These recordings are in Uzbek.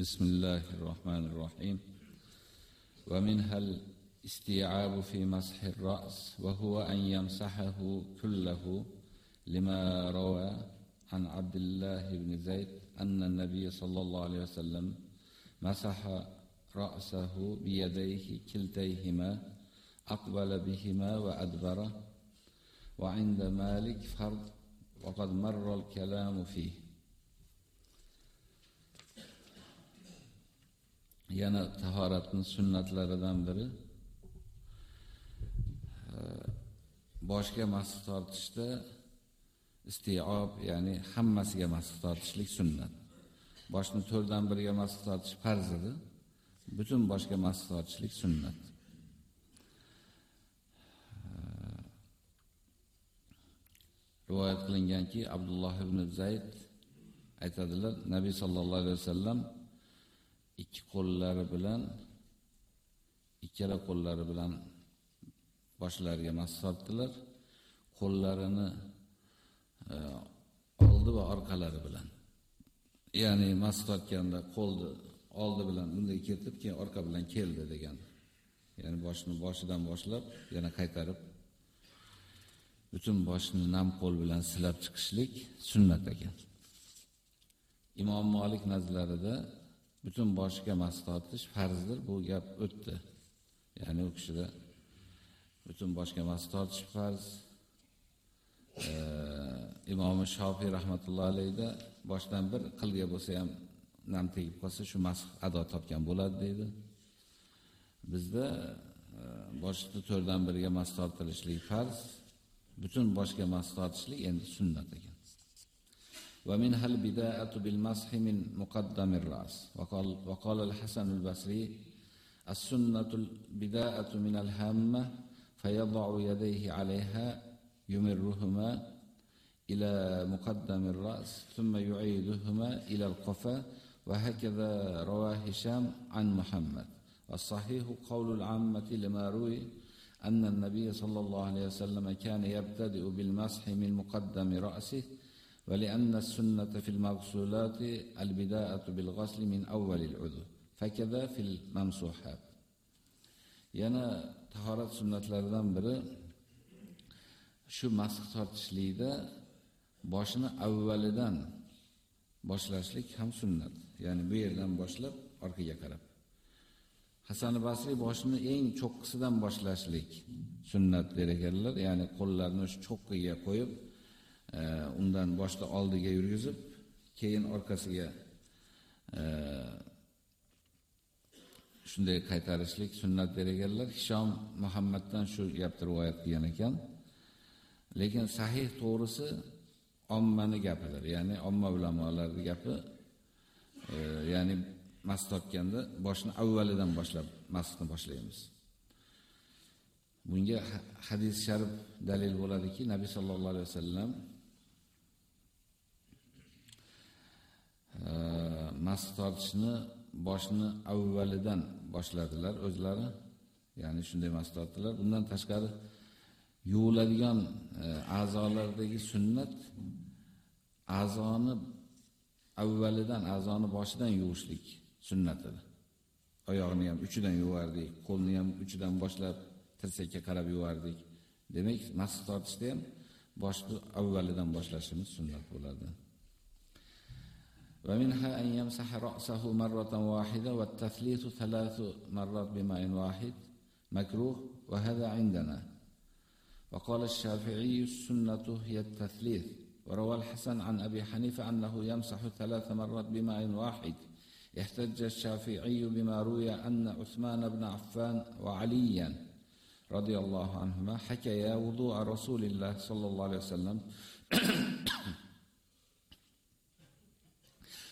بسم الله الرحمن الرحيم. ومنها الاستيعاب في مسح الرأس وهو أن يمسحه كله لما روى عن عبد الله بن زيد أن النبي صلى الله عليه وسلم مسح رأسه بيديه كلتيهما أقبل بهما وأدبر وعند مالك فرض وقد مر الكلام فيه. Yana tahoratning sunnatlaridan biri boshga masx tortishda istiob, ya'ni hammasiga masx tortishlik sunnat. Boshni to'rdan biriga masx tortish farz edi. Butun boshga masx tortishlik sunnat. Rivoyat qilinganki, Abdulloh ibn Zayd aytadilar, Nabiy sallallohu alayhi vasallam ikki qo'llari bilan ikkala qo'llari bilan boshlariga mas. Qo'llarini e, oldi va orqalari bilan. Ya'ni mas tortganda qo'lni oldi bilan bunday ketib, keyin orqa bilan keldi degan. Ya'ni boshni boshidan boshlab yana qaytarib butun boshni nam qo'l bilan silab chiqishlik sunnat ekan. Imom Malik nazarlarida butun boshiga mas tortish farzdir. Bu gap o'tdi. Ya'ni u kishida butun boshga mas tortish farz. E, Imom Shofiy rahmatullohi alayda boshdan bir qilga bo'lsa ham nam tegib qolsa shu mas ado topgan bo'ladi deydi. Bizda e, boshni to'rtdan biriga mas tortilishlik farz, butun boshga mas tortishlik endi sunnat ekan. ومنها البداءة بالمسح من مقدم الرأس؟ وقال, وقال الحسن البصري السنة البداءة من الهامة فيضع يديه عليها يمرهما إلى مقدم الرأس ثم يعيدهما إلى القفا وهكذا رواه هشام عن محمد. والصحيح قول العامة لما روي أن النبي صلى الله عليه وسلم كان يبتدئ بالمسح من مقدم رأسه ولأن السنة في المغسولات البداءة بالغسل من أول العضو فكذا في الممسوحات yana tahorat sunnatlaridan biri shu masx tortishlikda boshni avvalidan boshlashlik ham sunnat. Ya'ni bu yerdan boshlab orqaga qarab. Hasan Basri boshni eng cho'qqisidan boshlashlik sunnat der ekanlar. Ya'ni qo'llarni shu cho'qqiga qo'yib, undan boshda oldiga yurgizib, keyin orqasiga shunday qaytarishlik sunnat deganlar. Hishom Muhammaddan shu gapni rivoyat qilgan ekan. Lekin sahih to'g'risi ommani gapidir. Ya'ni omma ulamolarning gapi, ya'ni mas topganda boshni avvalidan boshlab masni boshlaymiz. Bunga hadis sharif dalil bo'ladiki, Nabiy sallallohu alayhi vasallam mas tortishni boshni avvalidan boshladilar o'zlari, ya'ni shunday mas tortdilar. Bundan tashqari yuviladigan e, a'zolardagi sunnat a'zoni avvalidan, a'zoni boshidan yuvishlik sunnatidir. Oyoqni ham uchidan yuvardik, qo'lni ham uchidan boshlab tirsakka qarab yuvardik. Demak, mas tortishda ham boshni avvalidan boshlashimiz sunnat bo'ladi. ومنها أن يمسح رأسه مرة واحدة والتثليث ثلاث مرات بماء واحد مكروه وهذا عندنا. وقال الشافعي السنة هي التثليث. وروى الحسن عن أبي حنيفة أنه يمسح ثلاث مرات بماء واحد. احتج الشافعي بما روي أن عثمان بن عفان وعليا رضي الله عنهما حكيا وضوء رسول الله صلى الله عليه وسلم.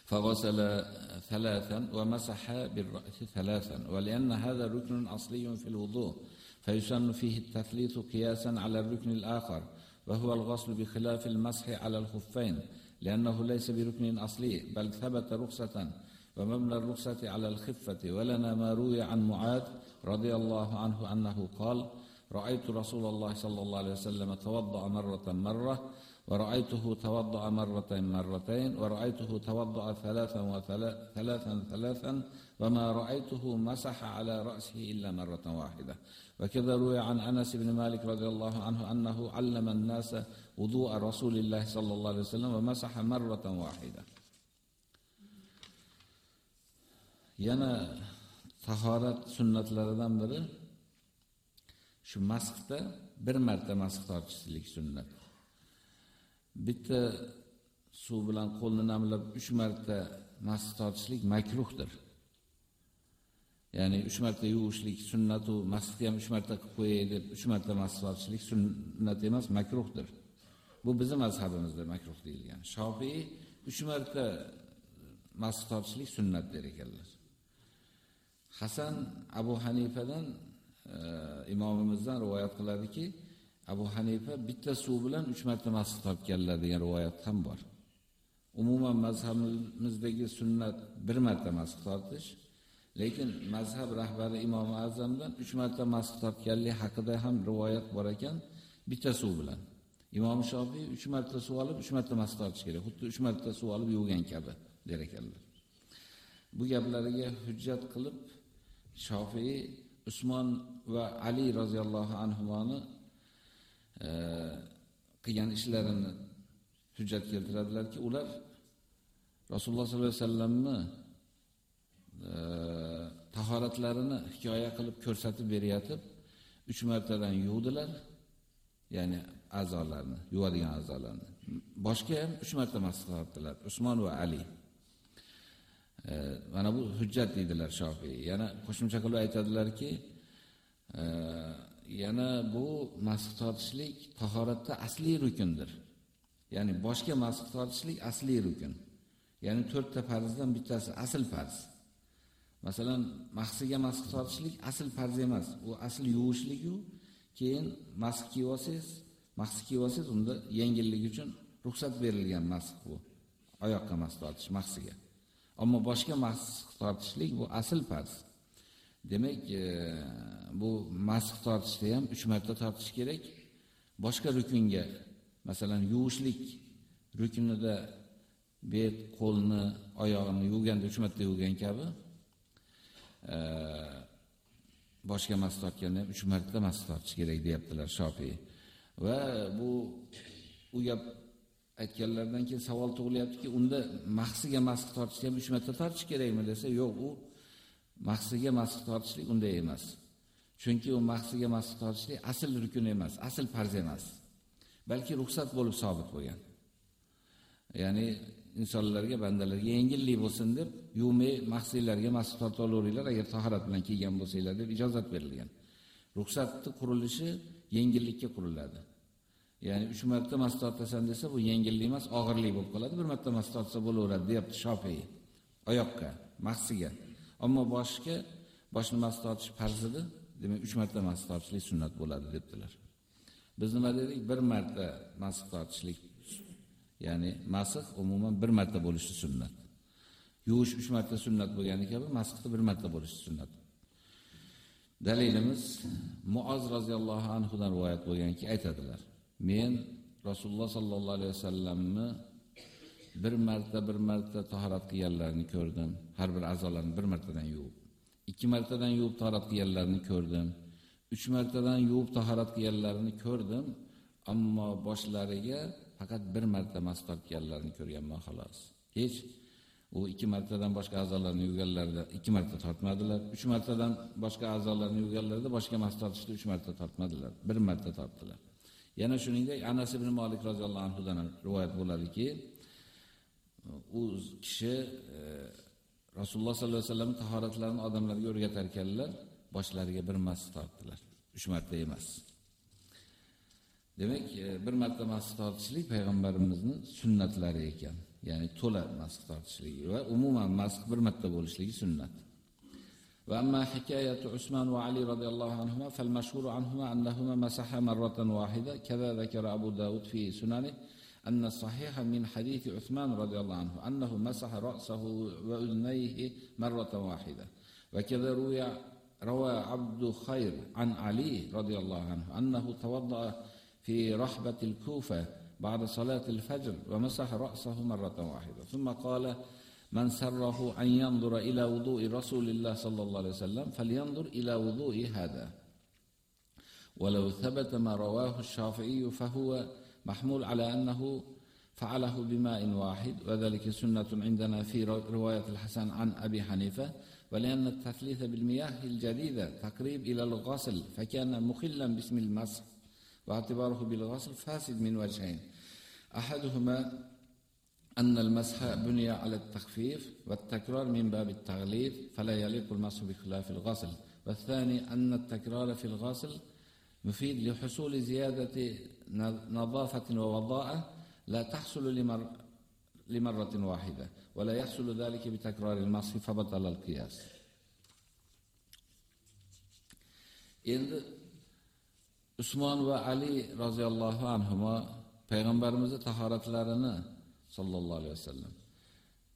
فغسل ثلاثا ومسح بالرأس ثلاثا ولأن هذا ركن أصلي في الوضوء فيسن فيه التثليث قياسا على الركن الآخر وهو الغسل بخلاف المسح على الخفين لأنه ليس بركن أصلي بل ثبت رخصة ومبنى الرخصة على الخفة ولنا ما روي عن معاذ رضي الله عنه أنه قال رأيت رسول الله صلى الله عليه وسلم توضأ مرة مرة ورأيته توضأ مرتين مرتين ورأيته توضأ ثلاثا وثلاثا ثلاثا وما رأيته مسح على رأسه إلا مرة واحدة وكذا روي عن أنس بن مالك رضي الله عنه أنه علم الناس وضوء رسول الله صلى الله عليه وسلم ومسح مرة واحدة yana tahorat sunnatlaridan biri shu masxda bir marta masx tortishlik sunnat. Bitta suv bilan qo'lni namlab 3 marta nas tortishlik makruhdir. Ya'ni 3 marta yuvishlik sunnat u masxni ham 3 marta qilib qo'yay deb 3 marta masx tortishlik sunnat emas, makruhdir. Bu bizning mazhabimizda makruh deyilgan. Shofiy 3 marta masx tortishlik sunnat der ekanlar. Hasan Abu Hanifadan e, imomimizdan rivoyat qiladiki, Abu Hanifa bitta suv bilan 3 marta masx tortganlar degan rivoyat ham bor. Umuman mazhabimizdagi sunnat bir marta masx tortish, lekin mazhab rahbari Imom Azamdan 3 marta masx tortganlik haqida ham rivoyat bor ekan, bitta suv bilan. Imom Shofiy 3 marta suv olib 3 marta masx tortish kerak. Xuddi 3 marta suv olib yuvgan kabi der ekanlar. Bu gaplariga hujjat qilib Shofiy Usmon va Ali roziyallohu anhumoni qilgan ishlarini hujjat keltiradilarki, ular Rasululloh sollallohu alayhi vasallamni e, tahoratlarini hikoya qilib ko'rsatib beryotib, 3 martadan yuvdilar, ya'ni a'zolarni, yuvadigan a'zolarni. Boshqa ham 3 marta maslahatdilar, Usmon va Ali. E, mana bu hujjat deydilar Shofiy. Yana qo'shimcha qilib aytadilarki, e, yana bu masx tortishlik tahoratda asli rukundir. Ya'ni boshqa masx tortishlik asli rukun. Ya'ni 4 ta farzdan bittasi asl farz. Masalan, mahsiga masx tortishlik asl farz emas. U asl yuvishlik-ku, keyin masx kiyib olsangiz, masx kiyib olsangiz unda yengillik uchun ruxsat berilgan masx bu. Oyoqqa masx tortish mahsiga. Ammo boshqa masx tortishlik bu asl farz. Demak, e, bu masx tortishda ham 3 marta tortish kerak. Boshqa rukunga, masalan, yuvishlik rukunida bet, qo'lni, oyog'ini yuvganda 3 marta yuvgan kabi, e, boshqa masx tortganda ham 3 marta masx tortish kerak deyaptilar Shofiy. Va bu u gap aytganlardan keyin savol tug'ilyaptiki, unda mahsiga masx tortish ham 3 marta tortish kerakmi desa, yo'q, u mahsiga masx tortishlik unday emas. Chunki u mahsiga masx tortishlik asl rukun emas, asl farz emas. Balki ruxsat bo'lib sobit bo'lgan. Ya'ni insonlarga, bandalarga yengillik bo'lsin deb yuvmay mahsillarga masx torta olaveringlar agar tahorat bilan kelgan bo'lsanglar deb ijozat berilgan. Ruxsatning qurilishi yengillikka quriladi. Ya'ni 3 marta mas tortasan desa bu yengillik emas, og'irlik bo'lib qoladi. Bir marta mas tortsa bo'laveradi, deyapti Shofiy. Oyoqqa, mahsiga. Ammo boshga boshni mas tortish farz edi. Demak 3 marta mas tortishlik sunnat bo'ladi debdilar. Biz nima dedik? Bir marta mas tortishlik ya'ni masx umuman bir marta bo'lishi sunnat. Yuvish 3 marta sunnat bo'lgani kabi masxni bir marta bo'lishi sunnat. Dalilimiz Muoz roziyallohu anhu dan rivoyat bo'lganki aytadilar. Men Rasululloh sallallohu alayhi vasallamni bir marta bir marta tahorat qilganlarni ko'rdim. Har bir a'zolarni bir martadan yuvib, ikki martadan yuvib tahorat qilganlarni ko'rdim. Uch martadan yuvib tahorat qilganlarini ko'rdim, ammo boshlariga faqat bir marta mas tortganlarini ko'rganman xolos. Hech u ikki martadan boshqa a'zolarni yuvganlarida ikki marta tortmadilar. Uch martadan boshqa a'zolarni yuvganlarida boshqa mas tortishda uch marta tortmadilar. Bir marta tortdilar. Yana shuningdek Anas ibn Malik roziyallohu anhu dan rivoyat bo'ladiki, u kishi e, Rasululloh sollallohu alayhi vasallam tahoratlarini odamlarga o'rgatar ekanlar, boshlariga bir mas tortdilar. 3 marta emas. Demak, e, bir marta mas tortishlik payg'ambarimizning sunnatlari ekan. Ya'ni to'la mas tortishligi va umuman mas bir marta bo'lishligi sunnat. وأما حكاية عثمان وعلي رضي الله عنهما فالمشهور عنهما أنهما مسحا مرة واحدة كذا ذكر أبو داود في سننه أن الصحيح من حديث عثمان رضي الله عنه أنه مسح رأسه وأذنيه مرة واحدة. وكذا روي روى عبد خير عن علي رضي الله عنه أنه توضأ في رحبة الكوفة بعد صلاة الفجر ومسح رأسه مرة واحدة. ثم قال من سره أن ينظر إلى وضوء رسول الله صلى الله عليه وسلم فلينظر إلى وضوء هذا. ولو ثبت ما رواه الشافعي فهو محمول على أنه فعله بماء واحد وذلك سنة عندنا في رواية الحسن عن أبي حنيفة ولأن التثليث بالمياه الجديدة تقريب إلى الغسل فكان مخلا باسم المسح واعتباره بالغسل فاسد من وجهين. أحدهما أن المسح بني على التخفيف والتكرار من باب التغليظ فلا يليق المسح بخلاف الغسل. والثاني أن التكرار في الغسل مفيد لحصول زيادة نظافة ووضاءة لا تحصل لمر لمرة واحدة ولا يحصل ذلك بتكرار المسح فبطل القياس endi Usmon va Ali roziyallohu anhuma payg'ambarimizni tahoratlarini sallallohu alayhi vasallam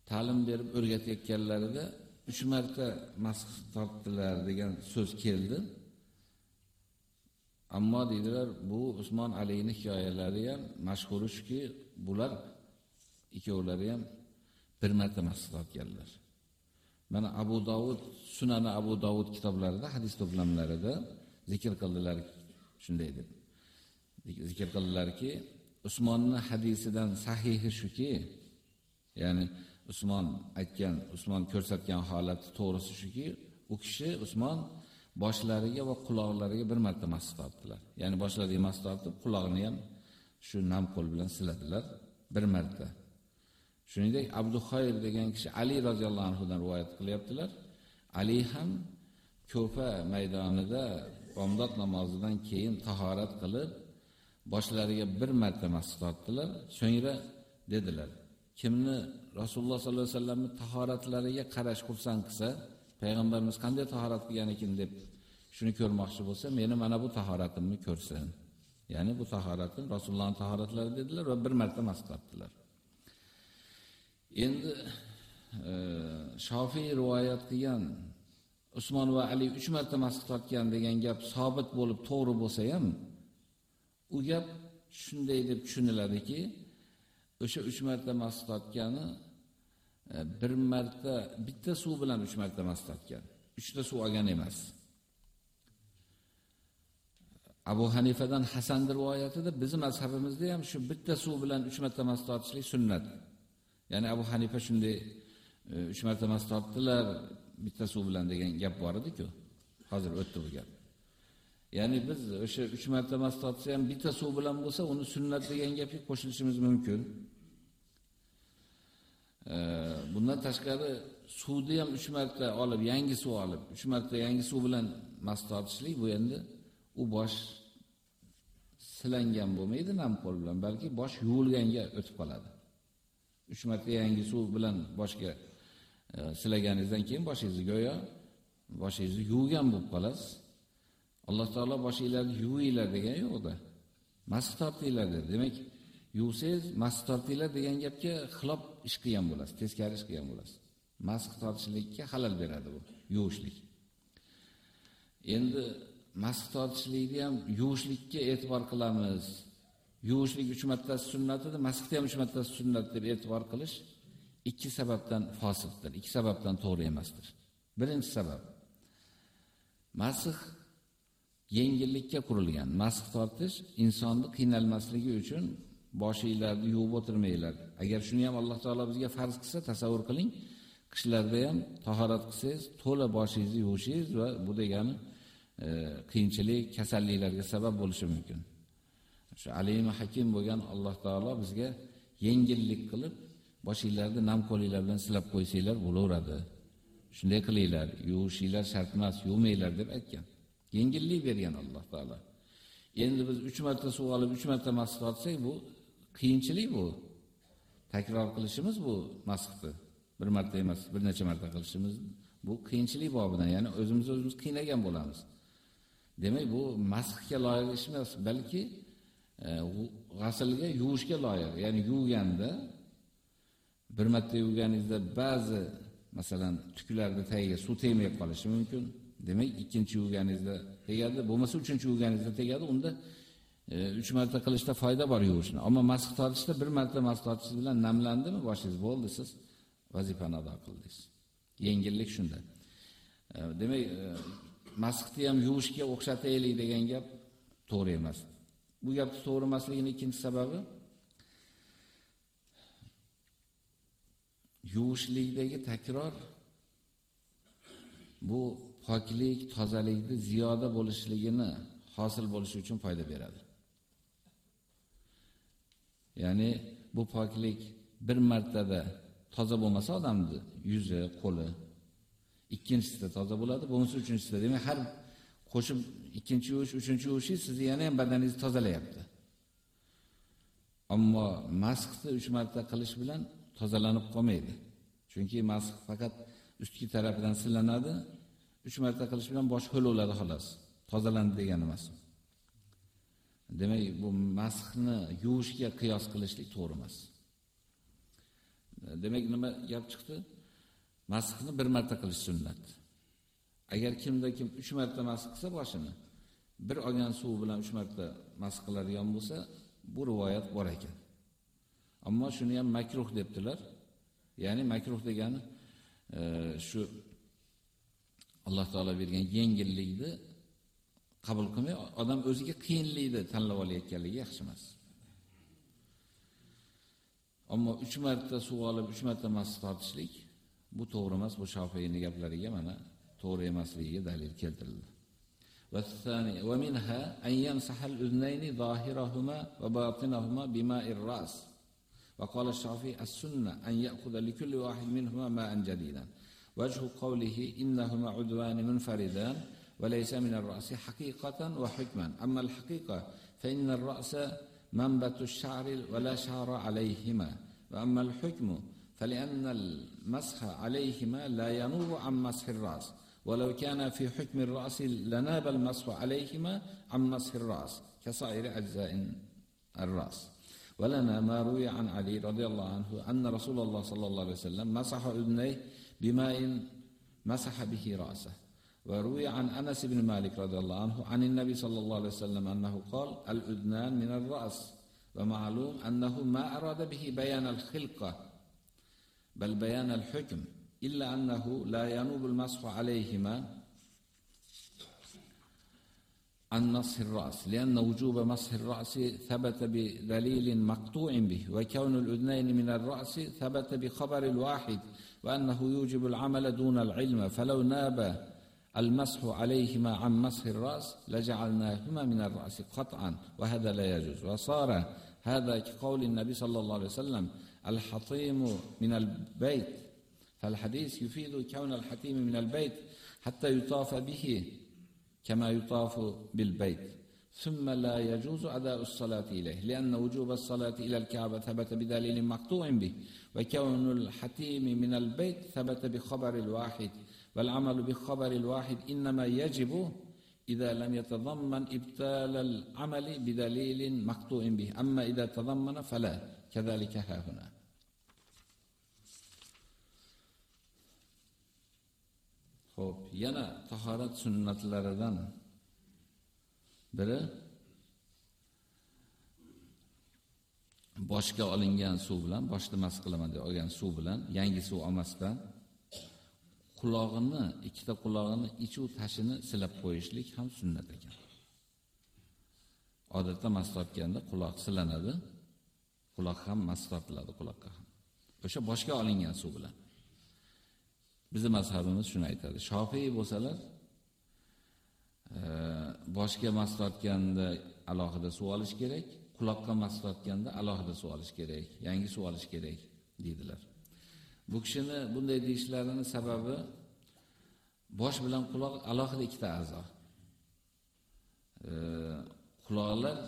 ta'lim berib o'rgatayotganlarida 3 marta masx tortdilar degan so'z keldi. Ammo deydilar, bu Usmon Alining hikoyalari ham mashhur shuki, bular ikkovlari ham bir marta masx tortganlar. Mana Abu Davud, Sunani Abu Davud kitoblarida, hadis to'plamlarida zikr qildilar shunday deb. Zikr qildilarki, Usmonning hadisidan sahihi shuki, ya'ni Usmon aytgan, Usmon ko'rsatgan holati to'g'risi shuki, u kishi Usmon boshlariga va quloqlariga bir marta mas tortdilar. Ya'ni boshlariga mas tortib, quloqni ham shu nam qo'l bilan siladilar bir marta. Shuningdek, Abduxoyr degan kishi Ali roziyallohu anhu dan rivoyat qilyaptilar. Ali ham ko'pa maydonida bomdod namozidan keyin tahorat qilib, boshlariga bir marta mas tortdilar. So'ngra dedilar: Kimni Rasululloh sollallohu alayhi vasallamni tahoratlariga qarash xursand qilsa, payg'ambarimiz qanday tahorat qilgan ekan deb shuni ko'rmoqchi bo'lsa, meni mana bu tahoratimni ko'rsin. Ya'ni bu tahoratim rasulullohni tahoratlari dedilar va bir marta mas qilibdilar Endi e, Shofiy rivoyat qilgan Usmon va Ali 3 marta mas tortgan degan gap sobit bo'lib to'g'ri bo'lsa ham, u gap shunday deb tushuniladiki, o'sha 3 marta mas tortgani E, bir marta bitta suv bilan 3 marta maslatgan uchta 3 ta suv olgan emas. Abu Hanifadan Hasan rivoyatida bizning mazhabimizda ham shu bitta suv bilan 3 marta mas tortishlik sunnat. Ya'ni Abu Hanifa shunday e, 3 marta mas tortdilar bitta suv bilan degan gap bor edi-ku. Hozir o'tdi bu gap. Ya'ni biz o'sha 3 marta mas tortsa ham bitta suv bilan bo'lsa, uni sunnat degan gapga qo'shilishimiz mumkin. Bundan tashqari suvni ham 3 marta olib, yangi suv olib, 3 marta yangi suv bilan mast tortishlik bu endi u bosh silangan bo'lmaydi nam qo'l bilan, balki bosh yuvilganga o'tib qoladi. 3 marta yangi suv bilan boshga e, silaganingizdan keyin boshingizni go'yo boshingizni yuvgan bo'lib qolasiz. Alloh taolo boshinglarni yuvinglar degan yo'qda. Mast tortinglar dedi. Demak, yuvsangiz mas tortinglar degan gapga xilof ish qilgan bo'lasiz, teskari ish qilgan bo'lasiz. mas tortishlikka xalal beradi bu, yuvishlik. Endi mas tortishlikni ham yuvishlikka e'tibor qilamiz. Yuvishlik 3 martasi sunnatidir, masxda ham 3 martasi sunnat deb e'tibor qilish ikki sababdan fosiqdir, ikki sababdan to'g'ri emasdir. Birinchi sabab masx yengillikka qurilgan. Masx tortish insonni qiynalmasligi uchun boshinglarni yuvib o'tirmanglar. Agar shuni ham Alloh taolo bizga farz qilsa, tasavvur qiling, qishlarda ham tahorat qilsangiz, to'la boshingizni yuvishingiz va bu degani e, qiyinchilik, kasalliklarga sabab bo'lishi mumkin. Shu alim hakim bo'lgan Alloh taolo bizga yengillik qilib, boshinglarni nam qo'linglar bilan silab qo'ysanglar bo'laveradi. Shunday qilinglar, yuvishinglar shart emas, yuvmanglar deb aytgan. Yengillik bergan Alloh taolo. Endi biz 3 marta suv olib 3 marta masx tortsak, bu qiyinchilik bu. Takror qilishimiz bu masxni. Bir marta emas, bir necha marta qilishimiz bu qiyinchilik bobidan, ya'ni o'zimizni o'zimiz qiynagan bo'lamiz. Demak, bu masxga loyiq ish emas, balki e, g'aslga yuvishga loyiq. Ya'ni yuvganda bir marta yuvganingizda ba'zi masalan tuklarni tagiga suv tegmay qolishi mumkin. Demak, ikkinchi yuvganingizda tegadi, bo'lmasa uchinchi yuvganingizda tegadi. Unda 3 marta qilishda foyda bor yuvishni. Ammo masx tortishda bir marta masx tortishingiz bilan namlandimi, boshingiz bo'ldi, siz vazifani ado qildingiz. Yengillik shunda. Demak, e, masxni ham yuvishga o'xshataylik degan gap to'g'ri emas. Bu gapni to'g'ri emasligining ikkinchi sababi yuvishlikdagi takror bu poklik, tozalikni ziyoda bo'lishligini hosil bo'lishi uchun foyda beradi. Ya'ni bu poklik bir martada toza bo'lmasa odamni yuzi, qo'li ikkinchisida toza bo'ladi, bo'lmasa uchinchisida. Demak, har qo'shib ikkinchi yuvish, uchinchi yuvish sizni yana ham badaningizni tozalayapti. Ammo maskni 3 marta qilish bilan tozalanib qolmaydi. Chunki mask faqat ustki tarafidan silanadi, 3 marta qilish bilan bosh ho'l bo'ladi xolos. Tozalandi degani emas. Demak, bu masxni yuvishga qiyos qilishlik to'g'ri emas. Demak, nima gap chiqdi? masxni bir marta qilish sunnat. Agar kimda kim 3 marta mask qilsa boshini, bir olgan suv bilan 3 marta mask qiladigan bo'lsa, bu rivoyat bor ekan. Ammo shuni ham makruh debdilar. Ya'ni makruh degani e, shu Alloh taolo bergan yengillikni qabul qilmay, odam o'ziga qiyinlikni tanlab olayotganligi yaxshi emas. Ammo 3 marta suv olib 3 marta mas tortishlik bu to'g'ri emas, bu Shofiyning gaplariga mana to'g'ri emasligiga dalil keltirildi. والثاني ومنها أن يمسح الأذنين ظاهرهما وباطنهما بماء الرأس وقال الشافعي السنة أن يأخذ لكل واحد منهما ماء جديدا وجه قوله إنهما عدوان منفردان وليس من الرأس حقيقة وحكما. أما الحقيقة فإن الرأس منبت الشعر ولا شعر عليهما. وأما الحكم فلأن المسح عليهما لا ينوب عن مسح الرأس. ولو كان في حكم الرأس لناب المسح عليهما عن مسح الرأس كسائر أجزاء الرأس. ولنا ما روي عن علي رضي الله عنه أن رسول الله صلى الله عليه وسلم مسح أذنيه بماء مسح به رأسه. وروي عن أنس بن مالك رضي الله عنه عن النبي صلى الله عليه وسلم أنه قال الأذنان من الرأس ومعلوم أنه ما أراد به بيان الخلقة بل بيان الحكم إلا أنه لا ينوب المسح عليهما عن مسح الرأس لأن وجوب مسح الرأس ثبت بدليل مقطوع به وكون الأذنين من الرأس ثبت بخبر الواحد وأنه يوجب العمل دون العلم فلو ناب المسح عليهما عن مسح الرأس لجعلناهما من الرأس قطعا وهذا لا يجوز. وصار هذا كقول النبي صلى الله عليه وسلم الحطيم من البيت. فالحديث يفيد كون الحطيم من البيت حتى يطاف به كما يطاف بالبيت. ثم لا يجوز أداء الصلاة إليه لأن وجوب الصلاة إلى الكعبة ثبت بدليل مقطوع به. وكون الحتيم من البيت ثبت بخبر الواحد والعمل بخبر الواحد إنما يجب إذا لم يتضمن إبطال العمل بدليل مقطوع به أما إذا تضمن فلا كذلك ها هنا Xo'p, yana tahorat sunnatlaridan biri boshga olingan suv bilan, boshni mas qilaman deb olgan suv bilan, yangi suv olmasdan qulog'ini, ikkita qulog'ini ichu tashini silab qo'yishlik ham sunnat ekan. Odatda mas topganda quloq silanadi, quloq ham mas tortiladi quloqqa ham. O'sha boshga olingan suv bilan. Bizning mazhabimiz shuni aytadi. Shofiy bo'lsalar, e, boshga mas tortganda alohida suv olish kerak, quloqqa mas tortganda alohida suv olish kerak, yangi suv olish kerak deydilar. Bu kishini bunday deyishlarining sababi bosh bilan quloq alohida ikkita a'zo. Quloqlar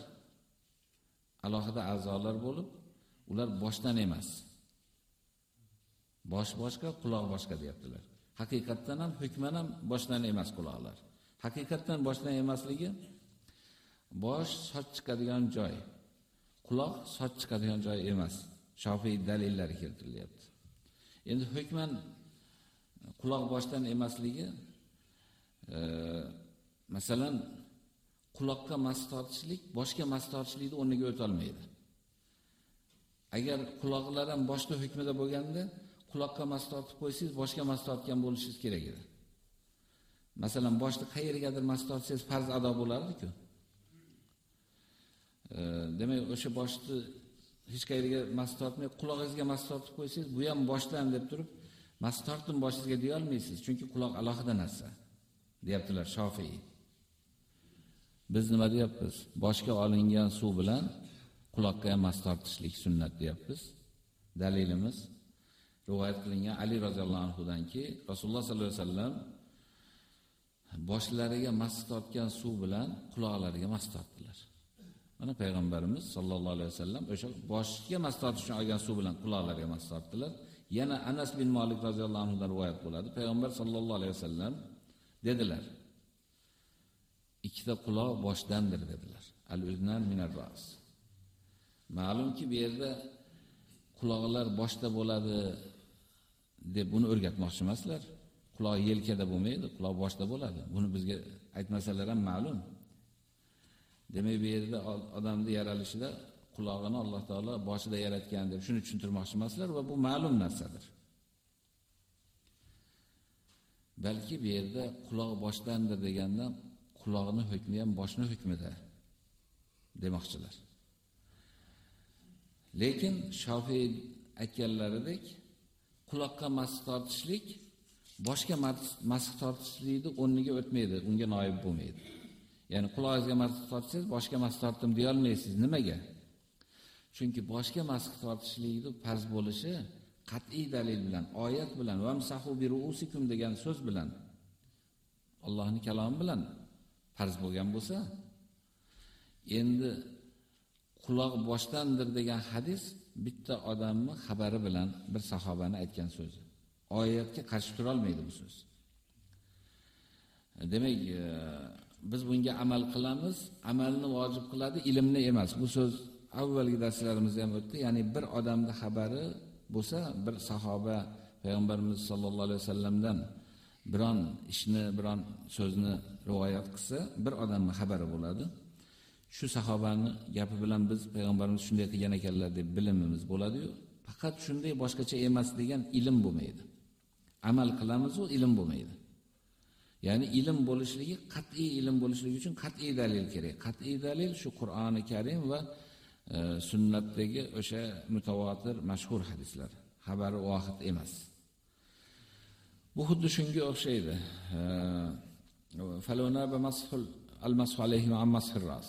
alohida a'zolar bo'lib, ular boshdan emas. Bosh boshqa, quloq boshqa deyaptilar. Haqiqatdan ham hukman ham boshdan emas quloqlar. Haqiqatdan boshdan emasligi bosh soch chiqadigan joy. Quloq soch chiqadigan joy emas. Shofiy dalillari keltirilyapti. Endi hukman quloq boshdan emasligi e, masalan quloqqa mas tortishlik boshga mas tortishlikni o'rniga o'ta olmaydi. Agar quloqlar ham boshqa hukmida bo'lganda, quloqqa mas tortib qo'ysangiz, boshga mas tortgan bo'lishingiz kerak edi. Masalan, boshni qayergadir mas tortsangiz farz ado bo'lardi-ku. E, demak, o'sha boshni hech qayerga mas tortmay, qulog'ingizga mas tortib qo'ysangiz, bu ham boshdan deb turib, mas tortdim boshingizga deya olmaysiz, chunki quloq alohida narsa, deyaptilar Shofiy. Biz nima deyapmiz? Boshga olingan suv bilan quloqqa ham mas tortishlik sunnat deyapmiz. Dalilimiz rivoyat qilingan Ali roziyallohu anhu danki, Rasululloh sollallohu alayhi vasallam boshlariga mas tortgan suv bilan quloqlariga mas tortdilar. Ana payg'ambarimiz sollallohu alayhi vasallam o'sha boshga mas uchun olgan suv bilan quloqlariga mas tortdilar. Yana Anas bin Malik roziyallohu anhu dan rivoyat bo'ladi. Payg'ambar sollallohu alayhi vasallam dedilar: ikkita quloq boshdandir dedilar. Al-uznan minar ras. Ma'lumki bu yerda quloqlar boshda bo'ladi deb buni o'rgatmoqchi emaslar. Quloq yelkada bo'lmaydi, quloq boshda bo'ladi. Buni bizga aytmasalar ham ma'lum. Demak, bu yerda odamni yaralishida qulog'ini Alloh taolo boshida yaratgan deb shuni tushuntirmoqchi emaslar va bu ma'lum narsadir. Balki bu yerda quloq boshdandir degandan quloqni hukmi ham boshni hukmida demoqchilar. Lekin Shofiy aytganlaridek quloqqa masx tortishlik boshqa masx tortishlikni o'rniga o'tmaydi, unga noib bo'lmaydi. Ya'ni qulog'ingizga mas tortsangiz, boshqa mas tortdim deya olmaysiz. Nimaga? Chunki boshqa mas tortishlikni farz bo'lishi qat'iy dalil bilan, oyat bilan, "Vamsahu bi ru'usikum" degan so'z bilan Allohning kalomi bilan farz bo'lgan bo'lsa, endi quloq boshdandir degan hadis bitta odamni xabari bilan bir sahobani aytgan so'zi. Oyatga qarshi tura olmaydi bu so'z. Demak, e, biz bunga amal qilamiz, amalni vojib qiladi, ilmni emas. Bu so'z avvalgi darslarimizda ham o'tdi. Ya'ni bir odamda xabari bo'lsa, bir sahoba payg'ambarimiz sollallohu alayhi vasallamdan biron ishni, biron so'zni rivoyat qilsa, bir odamni xabari bo'ladi. Shu sahobani gapi bilan biz payg'ambarimiz shunday qilgan ekanlar deb bilimimiz bo'ladi-yu, faqat shunday boshqacha emas degan ilm bo'lmaydi. Amal qilamiz u ilm bo'lmaydi. Ya'ni ilm bo'lishligi, qat'iy ilm bo'lishligi uchun qat'iy dalil kerak. Qat'iy dalil shu Qur'oni Karim va e, sunnatdagi o'sha mutawatir mashhur hadislar. Xabari vohid emas. Bu xuddi shunga o'xshaydi. E, Falona ba mashul al-mashu alayhi va mashir ras.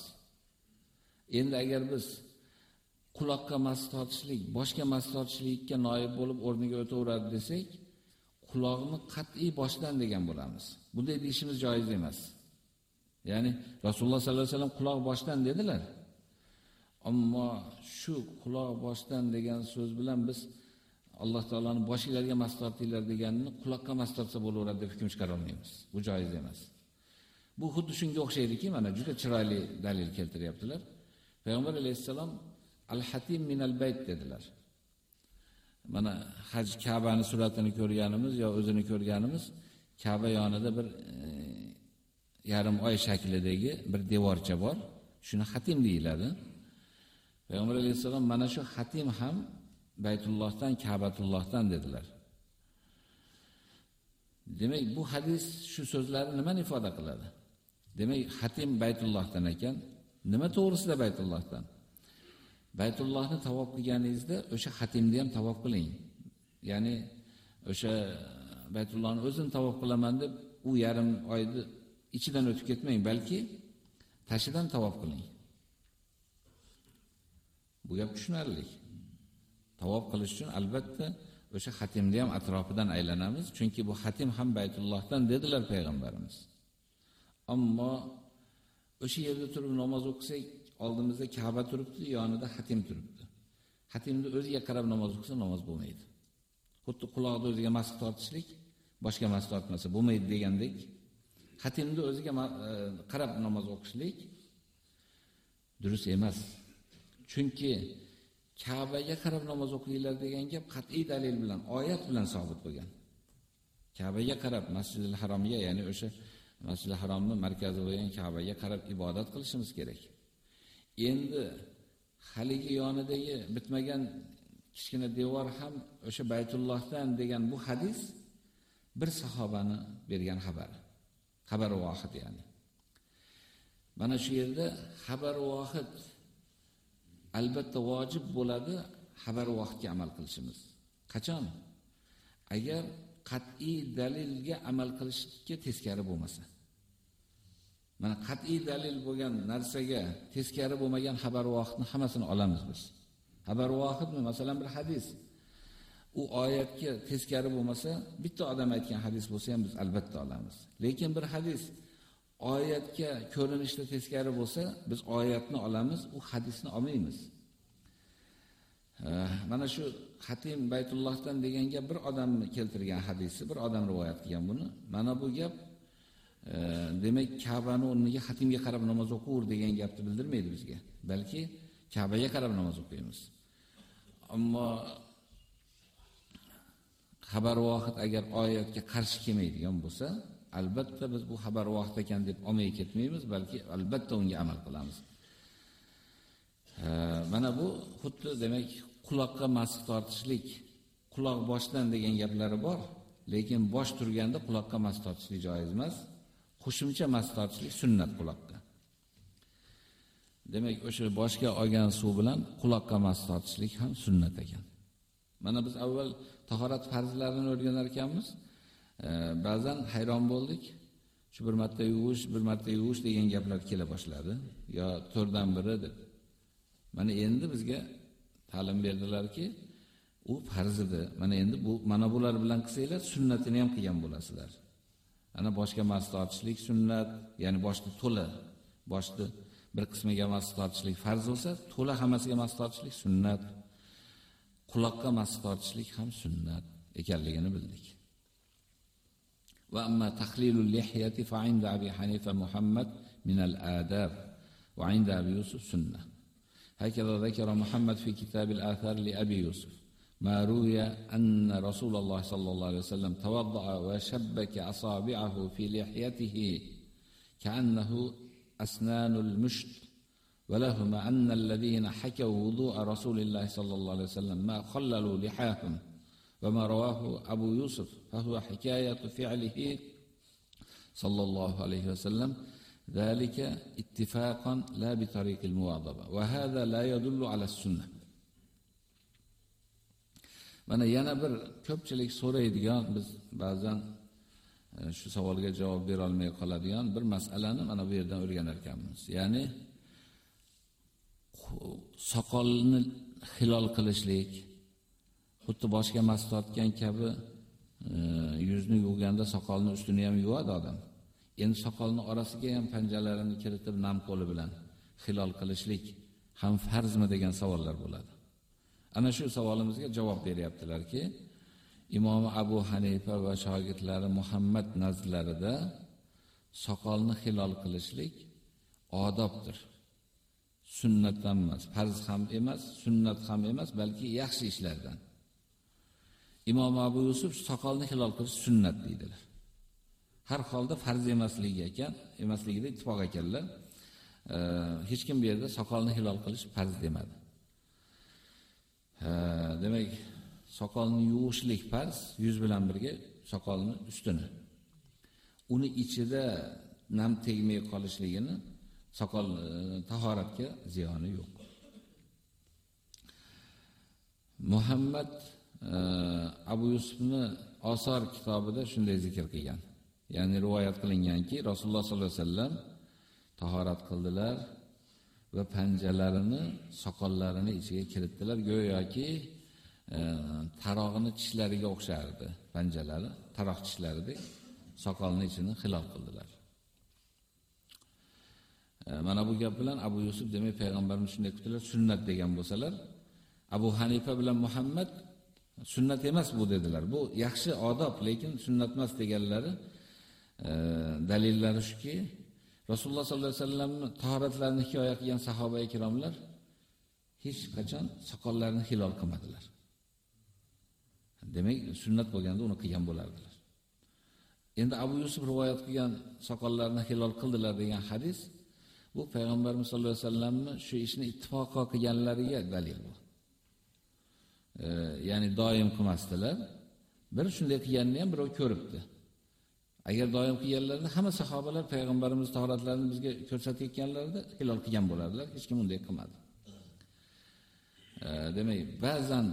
Endi agar biz quloqqa mas tortishlik, boshga mas tortishlikka noyib bo'lib o'rniga o'taveradi desak, quloqni qat'iy boshdan degan bo'lamiz. Bunday deyishimiz joiz emas. Ya'ni Rasululloh sallallohu alayhi vasallam quloq boshdan dedilar. Ammo shu quloq boshdan degan so'z bilan biz Alloh taolaning boshinglarga mas deganini quloqqa maslahatsa bo'laveradi deb hukm chiqara olmaymiz. Bu joiz emas. Bu xuddi shunga o'xshaydiki, mana juda chiroyli dalil keltiryaptilar. Payg'ambar alayhisalom al-hatim minal bayt dedilar. Mana haj Ka'bani suratini ko'rganimiz yo o'zini ko'rganimiz Ka'ba yonida bir e, yarim oy shaklidagi bir devorcha bor. Shuni hatim deyiladi. Payg'ambar alayhisalom mana shu hatim ham Baytullohdan, Ka'batullohdan dedilar. Demak, bu hadis shu so'zlarni nima ifoda qiladi? Demak, hatim Baytullohdan ekan, nima to'g'risida Baytullohdan? Baytullohni tavob qilganingizda o'sha hatimni ham tavob qiling. Ya'ni o'sha Baytullohni o'zini tavof qilaman deb u yarim oyni ichidan o'tib ketmang, balki tashidan tavof qiling. Bu gap tushunarli. tavof qilish uchun albatta o'sha hatimni ham atrofidan aylanamiz, chunki bu hatim ham Baytullohdan dedilar payg'ambarimiz. Ammo o'sha yerda turib namoz o'qisak, oldimizda Ka'ba turibdi, yonida hatim turibdi. Hatimni o'ziga qarab namoz o'qisa namoz bo'lmaydi. Xuddi quloqni o'ziga masx tortishlik, boshqa masx tortmasa bo'lmaydi degandek, xatimni o'ziga e, qarab namoz o'qishlik durust emas. Chunki Ka'baga qarab namoz o'qinglar degan gap qat'iy dalil bilan, oyat bilan sabit bo'lgan. Ka'baga qarab Masjidil Haromga, ya'ni o'sha Masjidil Haromning markazi bo'lgan Ka'baga qarab ibodat qilishimiz kerak. Endi haligi yonidagi bitmagan kichkina devor ham o'sha Baytullohdan degan bu hadis bir sahobani bergan xabar. Xabar vohid ya'ni. Mana shu yerda xabar vohid albatta vojib bo'ladi xabar vohidga amal qilishimiz. Qachon? Agar qat'iy dalilga amal qilishga teskari bo'lmasa. Mana qat'iy dalil bo'lgan narsaga teskari bo'lmagan xabar vohidni hammasini olamiz biz. Xabar vohidmi? Masalan bir hadis. U oyatga teskari bo'lmasa, bitta odam aytgan hadis bo'lsa ham biz albatta olamiz. Lekin bir hadis oyatga ko'rinishda teskari bo'lsa, biz oyatni olamiz, u hadisni olmaymiz. Mana shu Hatim Baytullohdan degan gap bir odamni keltirgan hadisi, bir odam rivoyat qilgan buni. Mana bu gap e, demak Ka'bani o'rniga Hatimga qarab namoz o'qur degan gapni bildirmaydi bizga. Balki Ka'baga qarab namoz o'qiymiz. Ammo xabar vohid agar oyatga qarshi kelmaydigan bo'lsa, albatta biz bu xabar vohid ekan deb olmay ketmaymiz, balki albatta unga amal qilamiz. Mana bu xuddi demak quloqqa masx tortishlik, quloq boshdan degan gaplari bor, lekin bosh turganda quloqqa mask tortishlik joiz emas. Qo'shimcha mask tortishlik sunnat quloq Demak, o'sha boshga olgan suv bilan quloqqa mask tortishlik ham sunnat ekan. Mana biz avval tahorat farzlarini o'rganar ekanmiz. E, ba'zan hayron bo'ldik. Shu bir marta yuvish, bir marta yuvish degan gaplar kela boshladi. Yo to'rdan biri deb. Mana endi bizga ta'lim berdilarki, u farz edi. Mana endi bu mana bular bilan qilsanglar, sunnatini ham qilgan bo'lasizlar. Ana boshga mas tortishlik sunnat, ya'ni boshni to'la, boshni bir qismiga mas tortishlik farz bo'lsa, to'la hammasiga mas tortishlik sunnat. Quloqqa mas tortishlik ham sunnat ekanligini bildik. Va amma tahlilul lihyati fa 'inda Abi Hanifa Muhammad min al-adab wa 'inda Abi Yusuf sunnah. هكذا ذكر محمد في كتاب الآثار لأبي يوسف ما روي أن رسول الله صلى الله عليه وسلم توضأ وشبك أصابعه في لحيته كأنه أسنان المشت ولهما أن الذين حكوا وضوء رسول الله صلى الله عليه وسلم ما خللوا لحاهم وما رواه أبو يوسف فهو حكاية فعله صلى الله عليه وسلم ذلك اتفاقا لا بطريق المواظبة وهذا لا يدل على السنة mana yana bir ko'pchilik so'raydigan biz ba'zan E, shu savolga javob bera olmay qoladigan bir masalani mana bu yerdan o'rganar ekanmiz. Ya'ni soqolni hilol qilishlik, xuddi boshga mas tortgan kabi e, yuzni yuvganda soqolni ustini ham yuvadi odam. Endi soqolni orasiga ham panjalarini kiritib nam qo'li bilan hilol qilishlik ham farzmi degan savollar bo'ladi. Ana shu savolimizga javob beryaptilarki, Imom Abu Hanifa va shogirdlari Muhammad nazlarida soqolni hilol qilishlik odobdir. Sunnatdan emas, farz ham emas, sunnat ham emas, balki yaxshi ishlardan. Imom Abu Yusuf soqolni hilol qilish sunnat deydilar. har holda farz emasligi ekan, emasligida ittifoq ekanlar. Hech kim bu yerda soqolni hilol qilish farz demadi. Demak, soqolni yuvishlik farz, yuz bilan birga soqolni ustini. Uni ichida nam tegmay qolishligini soqol e, tahoratga ziyoni yo'q. Muhammad e, Abu Yusufni Osor kitobida shunday zikr qilgan. Ya'ni rivoyat qilinganki, Rasululloh sollallohu alayhi vasallam tahorat qildilar va panjalarini, soqollarini ichiga kiritdilar, go'yoki tarog'ini tishlariga o'xshardi panjalari, taroq tishlaridek soqolni ichini xilol qildilar. Mana bu gap bilan Abu Yusuf demak payg'ambarimiz shunday kutdilar, sunnat degan bo'lsalar, Abu Hanifa bilan Muhammad sunnat emas bu dedilar. Bu yaxshi odob, lekin sunnat emas deganlari dalillari shuki, Rasululloh sollallohu alayhi vasallamni tahoratlarini hikoya qilgan sahoba ikromlar hech qachon soqollarini hilol qilmadilar. Demak, sunnat bo'lganda uni qilgan bo'lardilar. Endi Abu Yusuf rivoyat qilgan soqollarni hilol qildilar degan hadis bu payg'ambarimiz sollallohu alayhi vasallamni shu ishni ittifoqo qilganlariga dalil bu. E, ya'ni doim qilmasdilar. Bir shunday qilganini ham birov ko'ribdi. Agar doim qilganlarida hamma sahobalar payg'ambarimiz tahoratlarini bizga ko'rsatayotganlarida hilol qilgan bo'lardilar, hech kim unday qilmadi. E, demak, ba'zan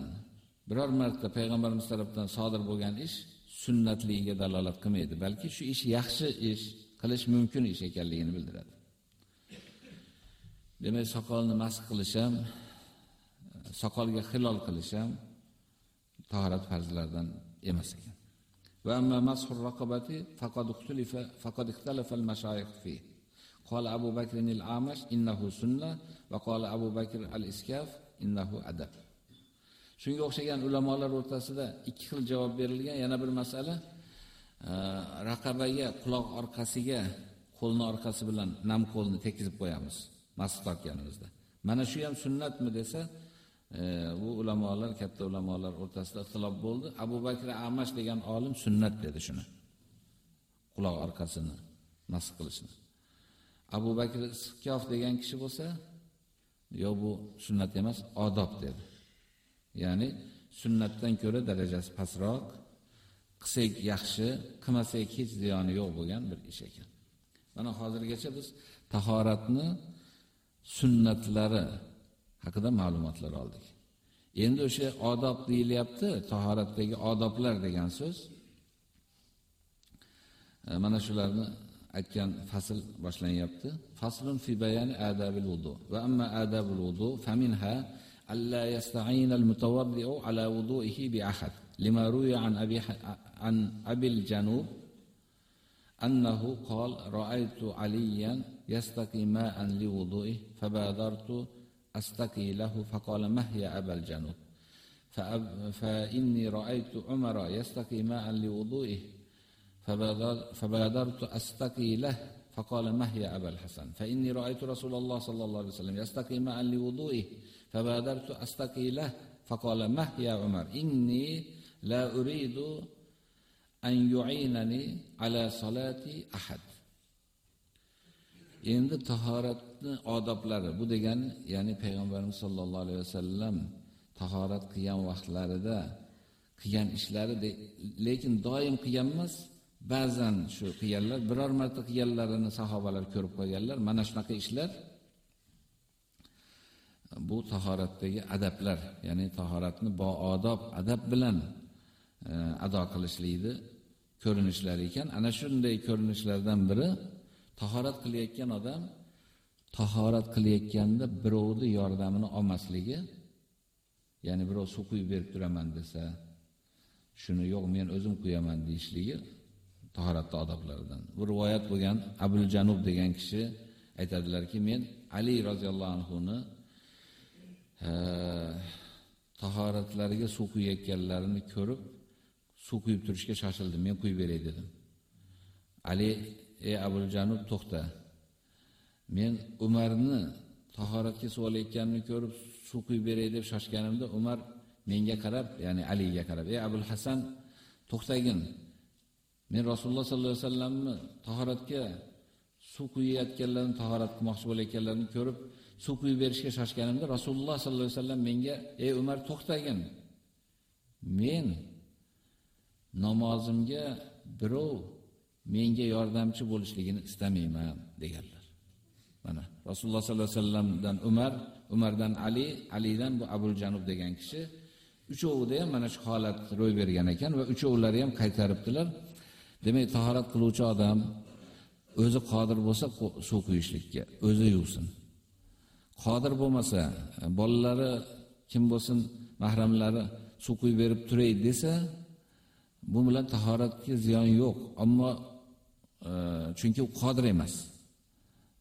biror marta payg'ambarimiz tomonidan sodir bo'lgan ish sunnatligiga dalolat qilmaydi, balki shu ish yaxshi ish, qilish mumkin ish ekanligini bildiradi. Demak, soqolni masx qilish ham, soqolga hilol qilish ham tahorat farzlaridan emas ekan. Va amma mashur raqabati faqad ikhtalafa faqad ikhtalafa al-mashayikh fi. Qala Abu Bakr al-Amash innahu sunnah va qala Abu Bakr al-Iskaf innahu adab. Shunga o'xshagan ulamolar o'rtasida ikki xil javob berilgan. Yana bir masala e, raqabaga, quloq orqasiga qo'lni orqasi bilan nam qo'lni tekizib qo'yamiz. Masx tortganimizda. Mana shu ham sunnatmi desa, e, bu ulamolar, katta ulamolar o'rtasida ixtilof bo'ldi. Abu Bakr Amash degan olim sunnat dedi shuni. Quloq orqasini masx qilishni. Abu Bakr Iskof degan kishi bo'lsa, yo bu sunnat emas, odob dedi. Ya'ni sunnatdan ko'ra darajasi pastroq, qilsak yaxshi, qilmasak hech ziyoni yo'q bo'lgan bir ish ekan. Mana hozirgacha biz tahoratni sunnatlari haqida ma'lumotlar oldik. Endi o'sha odob deyilyapti, tahoratdagi odoblar degan so'z. E, mana shularni aytgan fasl boshlanyapti. Faslun fi bayani adabil wudu. Va amma adabul wudu faminha ألا يستعين المتوضئ على وضوئه بأحد. لما روي عن أبي عن أبي الجنوب أنه قال رأيت عليا يستقي ماء لوضوئه فبادرت أستقي له. فقال ما هي أبا الجنوب؟ فأب فإني رأيت عمر يستقي ماء لوضوئه فبادرت أستقي له. فقال ما هي أبا الحسن؟ فإني رأيت رسول الله صلى الله عليه وسلم يستقي ماء لوضوئه فبادرت أستقي له فقال ما هي عمر إني لا أريد أن يعينني على صلاة أحد Endi tahoratni odoblari bu degani, ya'ni payg'ambarimiz sollallohu alayhi vasallam tahorat qilgan vaqtlarida qilgan ishlari lekin doim qilgan emas, ba'zan shu qilganlar, biror marta qilganlarini sahobalar ko'rib qolganlar. Mana shunaqa ishlar bu tahoratdagi adablar, ya'ni tahoratni boodob adab bilan e, ado qilishlikni ko'rinishlari ekan. Ana shunday ko'rinishlardan biri tahorat qilayotgan odam tahorat qilayotganda birovni yordamini olmasligi, ya'ni birov suv quyib berib turaman desa, shuni yo'q men o'zim quyaman deyishligi tahoratda odoblaridan. Bu rivoyat bo'lgan Abul Janub degan kishi aytadilarki, men Ali roziyallohu anhu ni tahoratlariga suv quyayotganlarini ko'rib, suv quyib turishga shoshildim, men quyib beray dedim. Ali ey Abul Janub to'xta. Men Umarni tahoratga suv olayotganini ko'rib suv quyib beray deb shoshganimda Umar menga qarab, ya'ni Aliga qarab, ey Abul Hasan to'xtagin. Men Rasululloh sollallohu alayhi vasallamni tahoratga suv quyayotganlarni tahorat qilmoqchi bo'layotganlarini ko'rib suv quyib berishga shoshganimda Rasululloh sollallohu alayhi vasallam menga ey Umar to'xtagin. Men namozimga birov menga yordamchi bo'lishligini istamayman deganlar. Mana Rasululloh sollallohu alayhi vasallamdan Umar, Umardan Ali, Alidan bu Abul Janub degan kishi uchovida ham mana shu holat ro'y bergan ekan va uchovlari ham qaytaribdilar. Demak, tahorat qiluvchi odam o'zi qodir bo'lsa suv quyishlikka, o'zi yuvsin. Qodir bo'lmasa, bolalari kim bo'lsin, mahramlari suv quyib berib turay desa, bu bilan tahoratga ziyon yo'q. Ammo e, chunki u qodir emas.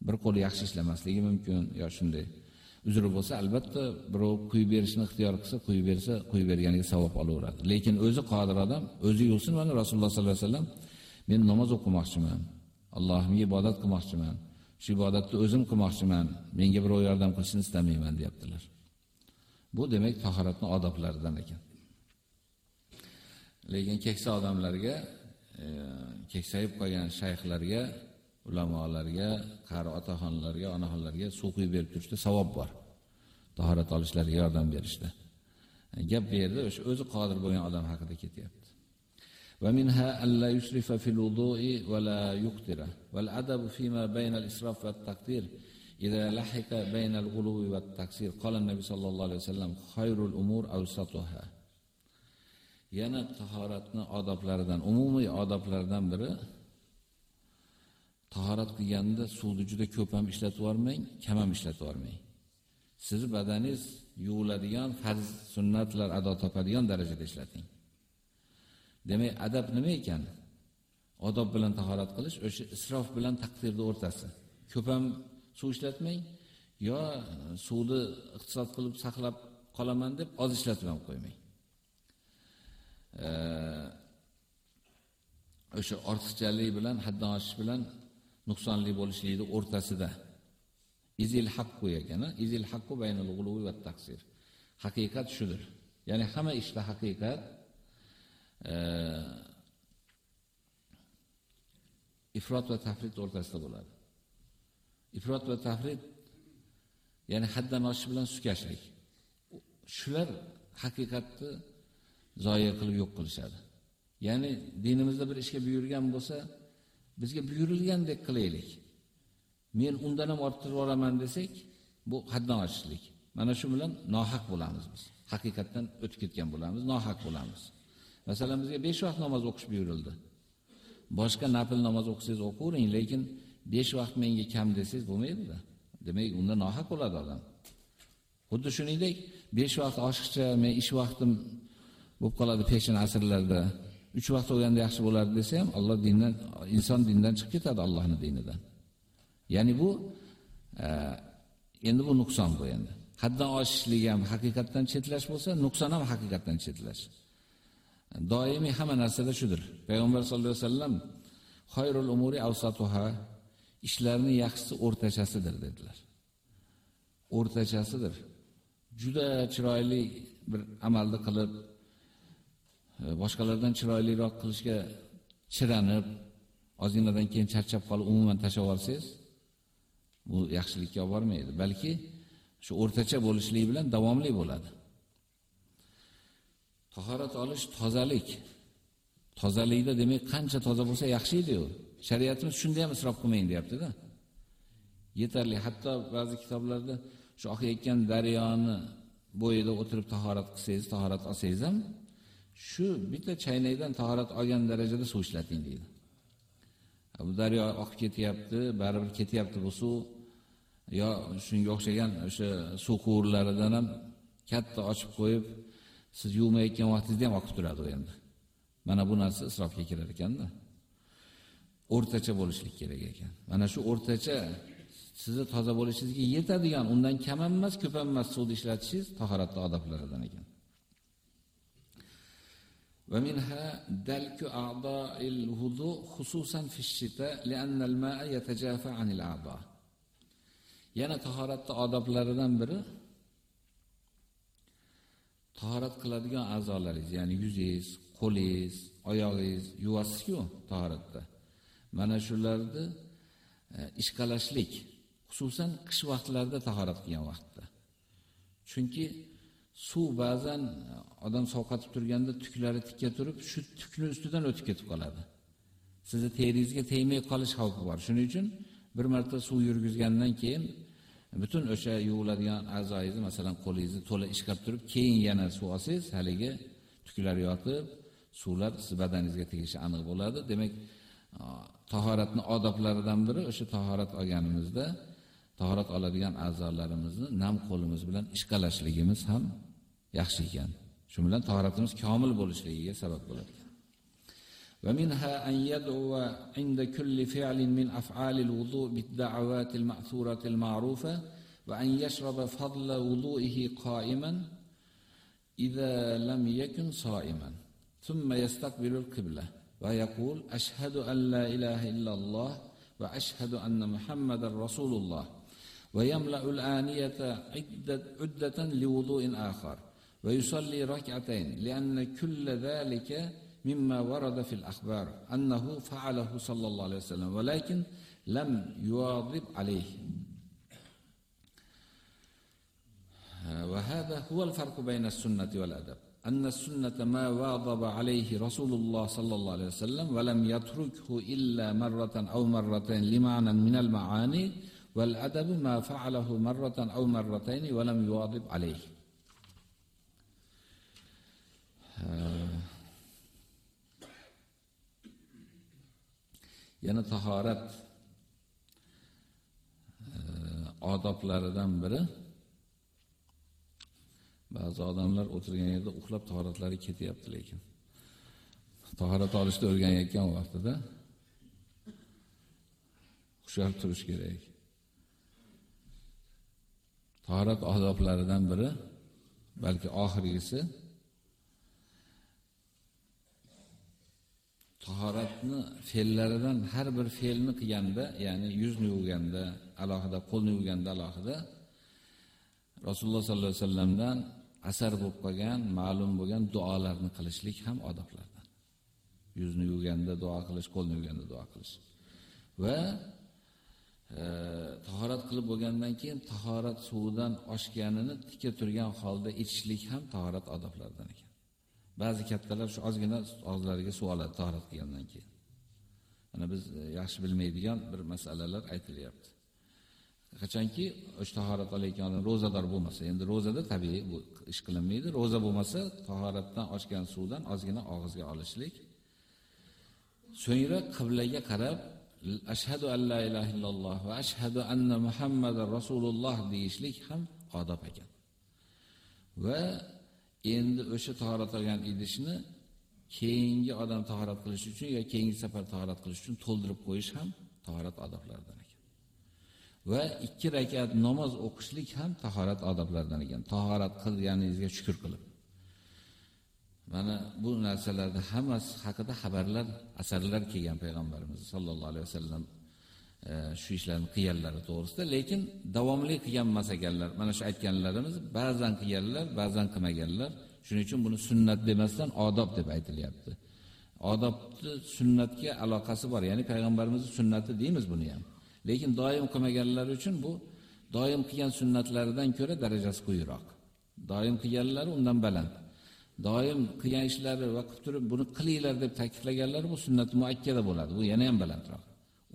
Bir qo'li yaxshi ishlamasligi mumkin yo shunday. Uzri bo'lsa, albatta birov quyib berishni ixtiyor qilsa, quyib bersa, quyib berganiga savob olaveradi. Lekin o'zi qodir odam, o'zi yursin, mana Rasululloh sollallohu alayhi vasallam men namoz o'qimoqchiman, Allohimga ibodat qilmoqchiman. Shu ibodatni o'zim qilmoqchiman. Menga birov yordam qilishini istamayman, deyaptilar. Bu demak tahoratning odoblaridan ekan. Lekin keksa odamlarga e, keksayib qolgan shayxlarga, ulamolarga, qari otaxonlarga, onaxonlarga suv quyib berib turishda savob bor. Tahorat olishlariga yordam berishda. Gap bu yerda o'sha o'zi qodir bo'lgan odam haqida ketyapti. Va minha alla yusrifa fil wudu'i va la yuqtira. Wal adabu fima bayna al-israf va at-taqdir idza lahika bayna al-ghuluwi va at-taqsir. Qala an-nabi alayhi khayrul. Yana tahoratni odoblaridan, umumiy odoblardan biri tahorat qilganda suvni juda ko'p ham ishlatib yormang, kam ham ishlatib yormang. Siz badaningiz yuviladigan farz sunnatlar ado topadigan darajada ishlating. Demak, adab nima ekan? Odob bilan tahorat qilish o'sha isrof bilan taqdirning o'rtasi. Ko'p ham suv ishlatmang, yo suvni iqtisod qilib saqlab qolaman deb oz ishlatib ham qo'ymang. o'sha ortiqchalik bilan haddan oshish bilan nuqsonli bo'lishlikni o'rtasida izil haqqu ekan, izil haqqu baynal g'uluvi va taqsir. Haqiqat shudir. Ya'ni hamma ishda haqiqat ifrot va tafrit o'rtasida bo'ladi. Ifrot va tafrit ya'ni haddan oshish bilan sukashlik. Shular haqiqatni zoya qilib yo'q qilishadi. Ya'ni dinimizda bir ishga buyurgan bo'lsa, bizga buyurilgandek qilaylik. Men undan ham orttirib boraman desak, bu haddan oshishlik. Mana shu bilan nohaq bo'lamiz biz. Haqiqatdan o'tib ketgan bo'lamiz, nohaq bo'lamiz. Masalan, bizga 5 vaqt namoz o'qish buyurildi. Boshqa nafil namoz o'qisangiz o'qing, lekin 5 vaqt menga kam desangiz bo'lmaydi-da. Demak, unda nohaq bo'ladi odam. Xuddi shuningdek, 5 vaqt oshiqcha men ish vaqtim bo'lib qoladi peshin asrlarda. 3 vaqt o'lganda yaxshi bo'lardi desa ham Alloh dindan inson dindan chiqib ketadi Allohning dinidan. Ya'ni bu e, endi bu nuqson bu endi. Haddan oshishlik ham haqiqatdan chetlash bo'lsa, nuqson ham haqiqatdan chetlash. Doimiy hamma narsada shudir. Payg'ambar sollallohu alayhi vasallam xoyrul umuri awsatuha ishlarning yaxshisi o'rtachasidir dedilar. O'rtachasidir. Juda chiroyli bir amalni qilib e, boshqalardan chiroyliroq qilishga chiranib, ozginadan keyin charchab qolib umuman tashlab olsangiz, bu yaxshilikka olib bormaydi, balki shu o'rtacha bo'lishlik bilan davomli bo'ladi. Tahorat olish tozalik. Tozalikda demak qancha toza bo'lsa yaxshi edi-ku. Shariatimiz shunda ham isrof qilmang deyapti-da. Yetarli. Hatto ba'zi kitoblarda shu oqayotgan daryoni bo'yida o'tirib tahorat qilsangiz, tahorat olsangiz ham shu bitta chaynakdan tahorat olgan darajada suv ishlating deydi. Bu daryo oqib ketyapti, baribir ketyapti bu suv. Yo shunga o'xshagan o'sha suv quvurlaridan ham katta ochib qo'yib, siz yuvmayotgan vaqtingizda ham oqib turadi u endi. Mana bu narsa isrofga kirar ekanda. O'rtacha bo'lishlik kerak ekan. Mana shu o'rtacha sizni toza bo'lishingizga yetadigan, undan kam emas, ko'p emas suvni ishlatishingiz tahorat odoblaridan ekan. ومنها دلك أعضاء الوضوء خصوصا في الشتاء لأن الماء يتجافى عن الأعضاء yana tahoratning odoblaridan biri tahorat qiladigan a'zolaringiz, ya'ni yuzingiz, qo'lingiz, oyog'ingiz yuvasiz-ku tahoratda. Mana shularni e, ishqalashlik, xususan qish vaqtlarida tahorat qilgan vaqtda. Chunki suv ba'zan e, odam sovqatib turganda tuklari tikka turib, shu tukni ustidan o'tib ketib qoladi. Sizni teringizga tegmay qolish xavfi bor. Shuning uchun bir marta suv yurgizgandan keyin butun o'sha yuviladigan a'zoingizni, masalan, qo'lingizni to'la ishqab turib, keyin yana suv olsangiz, haligi tuklar yotib, suvlar siz badaningizga tegishi aniq bo'ladi. Demak, tahoratning odoblaridan biri o'sha tahorat olganimizda tahorat oladigan a'zolarimizni nam qo'limiz bilan ishqalashligimiz ham yaxshi ekan. Shu bilan tahoratimiz komil bo'lishligiga sabab bo'ladi. ومنها أن يدعو عند كل فعل من أفعال الوضوء بالدعوات المأثورة المعروفة وأن يشرب فضل وضوئه قائما إذا لم يكن صائما. ثم يستقبل القبلة ويقول أشهد أن لا إله إلا الله وأشهد أن محمد رسول الله. ويملأ الآنية عدة, عدة لوضوء آخر ويصلي ركعتين لأن كل ذلك مما ورد في الأخبار أنه فعله صلى الله عليه وسلم ولكن لم يواظب عليه. وهذا هو الفرق بين السنة والأدب أن السنة ما واظب عليه رسول الله صلى الله عليه وسلم ولم يتركه إلا مرة أو مرتين لمعنى من المعاني والأدب ما فعله مرة أو مرتين ولم يواظب عليه. Yana tahorat e, odoblaridan biri. Ba'zi odamlar o'tirgan yerda uxlab tahoratlari ketyapti lekin. Tahorat olishni o'rganayotgan vaqtida hushyor turish kerak. Tahorat odoblaridan biri balki oxirgisi tahoratni fe'llaridan har bir fe'lni qilganda, ya'ni yuzni yuvganda, alohida qo'lni yuvganda alohida Rasululloh sollallohu alayhi vasallamdan asar bo'lib qolgan, ma'lum bo'lgan duolarni qilishlik ham odoblardan. Yuzni yuvganda duo qilish, qo'lni yuvganda duo qilish. Va e, tahorat qilib bo'lgandan keyin tahorat suvidan oshganini tika turgan holda ichishlik ham tahorat odoblaridan ekan. Ba'zi kattalar shu ozgina og'zlariga suv oladi tahorat qilgandan keyin. Mana biz e, yaxshi bilmaydigan bir masalalar aytilyapti. Qachonki o'sha tahorat olayotgan odam ro'zador bo'lmasa, endi ro'zada tabiiy bu ish qilinmaydi. Ro'za bo'lmasa, tahoratdan ochgan suvdan ozgina og'izga olishlik. So'ngra qiblaga qarab ashhadu an la ilaha illalloh va ashhadu anna muhammadar rasululloh deyishlik ham odob ekan. Va endi o'sha tahorat olgan idishni keyingi odam tahorat qilish uchun yoki keyingi safar tahorat qilish uchun to'ldirib qo'yish ham tahorat odoblaridan ekan. Va ikki rakat namoz o'qishlik ham tahorat odoblaridan ekan. Tahorat qilganingizga shukr qilib. Mana bu narsalarni hammasi haqida xabarlar, asarlar kelgan payg'ambarimiz sollallohu alayhi vasallam shu ishlarni qilganlari to'g'risida, lekin davomli qilganmas ekanlar. Mana shu aytganlarimiz ba'zan qilganlar, ba'zan qilmaganlar. Shuning uchun buni sunnat demasdan odob deb aytilyapti. Odobni sunnatga aloqasi bor, ya'ni payg'ambarimizning sunnati deymiz buni ham. Lekin doim qilmaganlar uchun bu doim qilgan sunnatlaridan ko'ra darajasi quyiroq. Doim qilganlari undan baland. Doim qilgan ishlari va qilib turib buni qilinglar deb ta'kidlaganlar bu sunnat muakkada bo'ladi. Bu yana ham balandroq.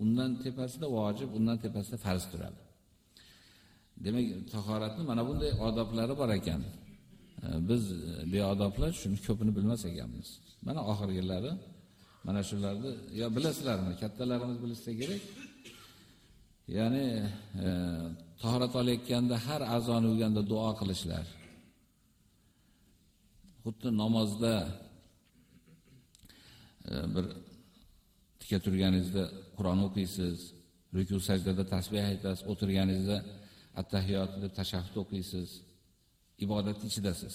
Undan tepasida vojib, undan tepasida farz turadi. Demak, tahoratni mana bunday odoblari bor ekan. Biz e, beodoblar shuni ko'pini bilmas ekanmiz. Mana oxirgilari mana shularni yo bilasizlarmi? Kattalarimiz bilsa kerak. Ya'ni e, tahorat olayotganda har azon yuganda duo qilishlar. Xuddi namozda e, bir tikka turganingizda Qur'on o'qiysiz, ruku sajdada tasbih aytasiz, o'tirganingizda at-tahiyot deb tashahhud o'qiysiz, ibodat ichidasiz.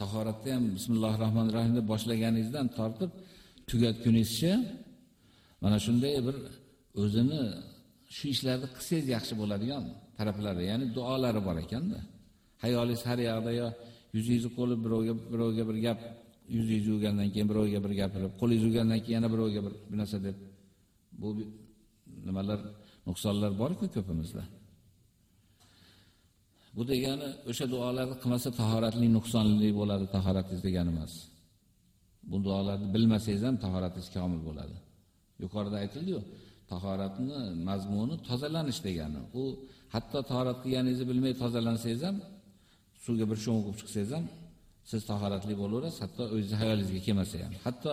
Tahoratda ham bismillahir deb boshlaganingizdan tortib tugatguningizcha mana shunday bir o'zini shu ishlarni qilsangiz yaxshi bo'ladigan taraflari, ya'ni duolari bor ekanda. Hayolingiz har yoqda yo yuzingizni qo'lib birovga birovga bir gap yuz yuvgandan keyin birovga bir gapirib, qo'l yuvgandan keyin yana birovga bir bir narsa deb bu nimalar nuqsonlar bor-ku ko'pimizda. Bu degani o'sha duolarni qilmasa tahoratli nuqsonli bo'ladi, tahoratingiz degani emas. Bu duolarni bilmasangiz ham tahoratingiz komil bo'ladi. Yuqorida aytildi-yu, tahoratni mazmuni tozalanish degani. U hatto tahorat qilganingizni bilmay tozalansangiz ham suvga bir sho'ng'ib chiqsangiz ham siz tahoratli bo'laverasiz, hatto o'zingiz hayolingizga kelmasa ham. Hatto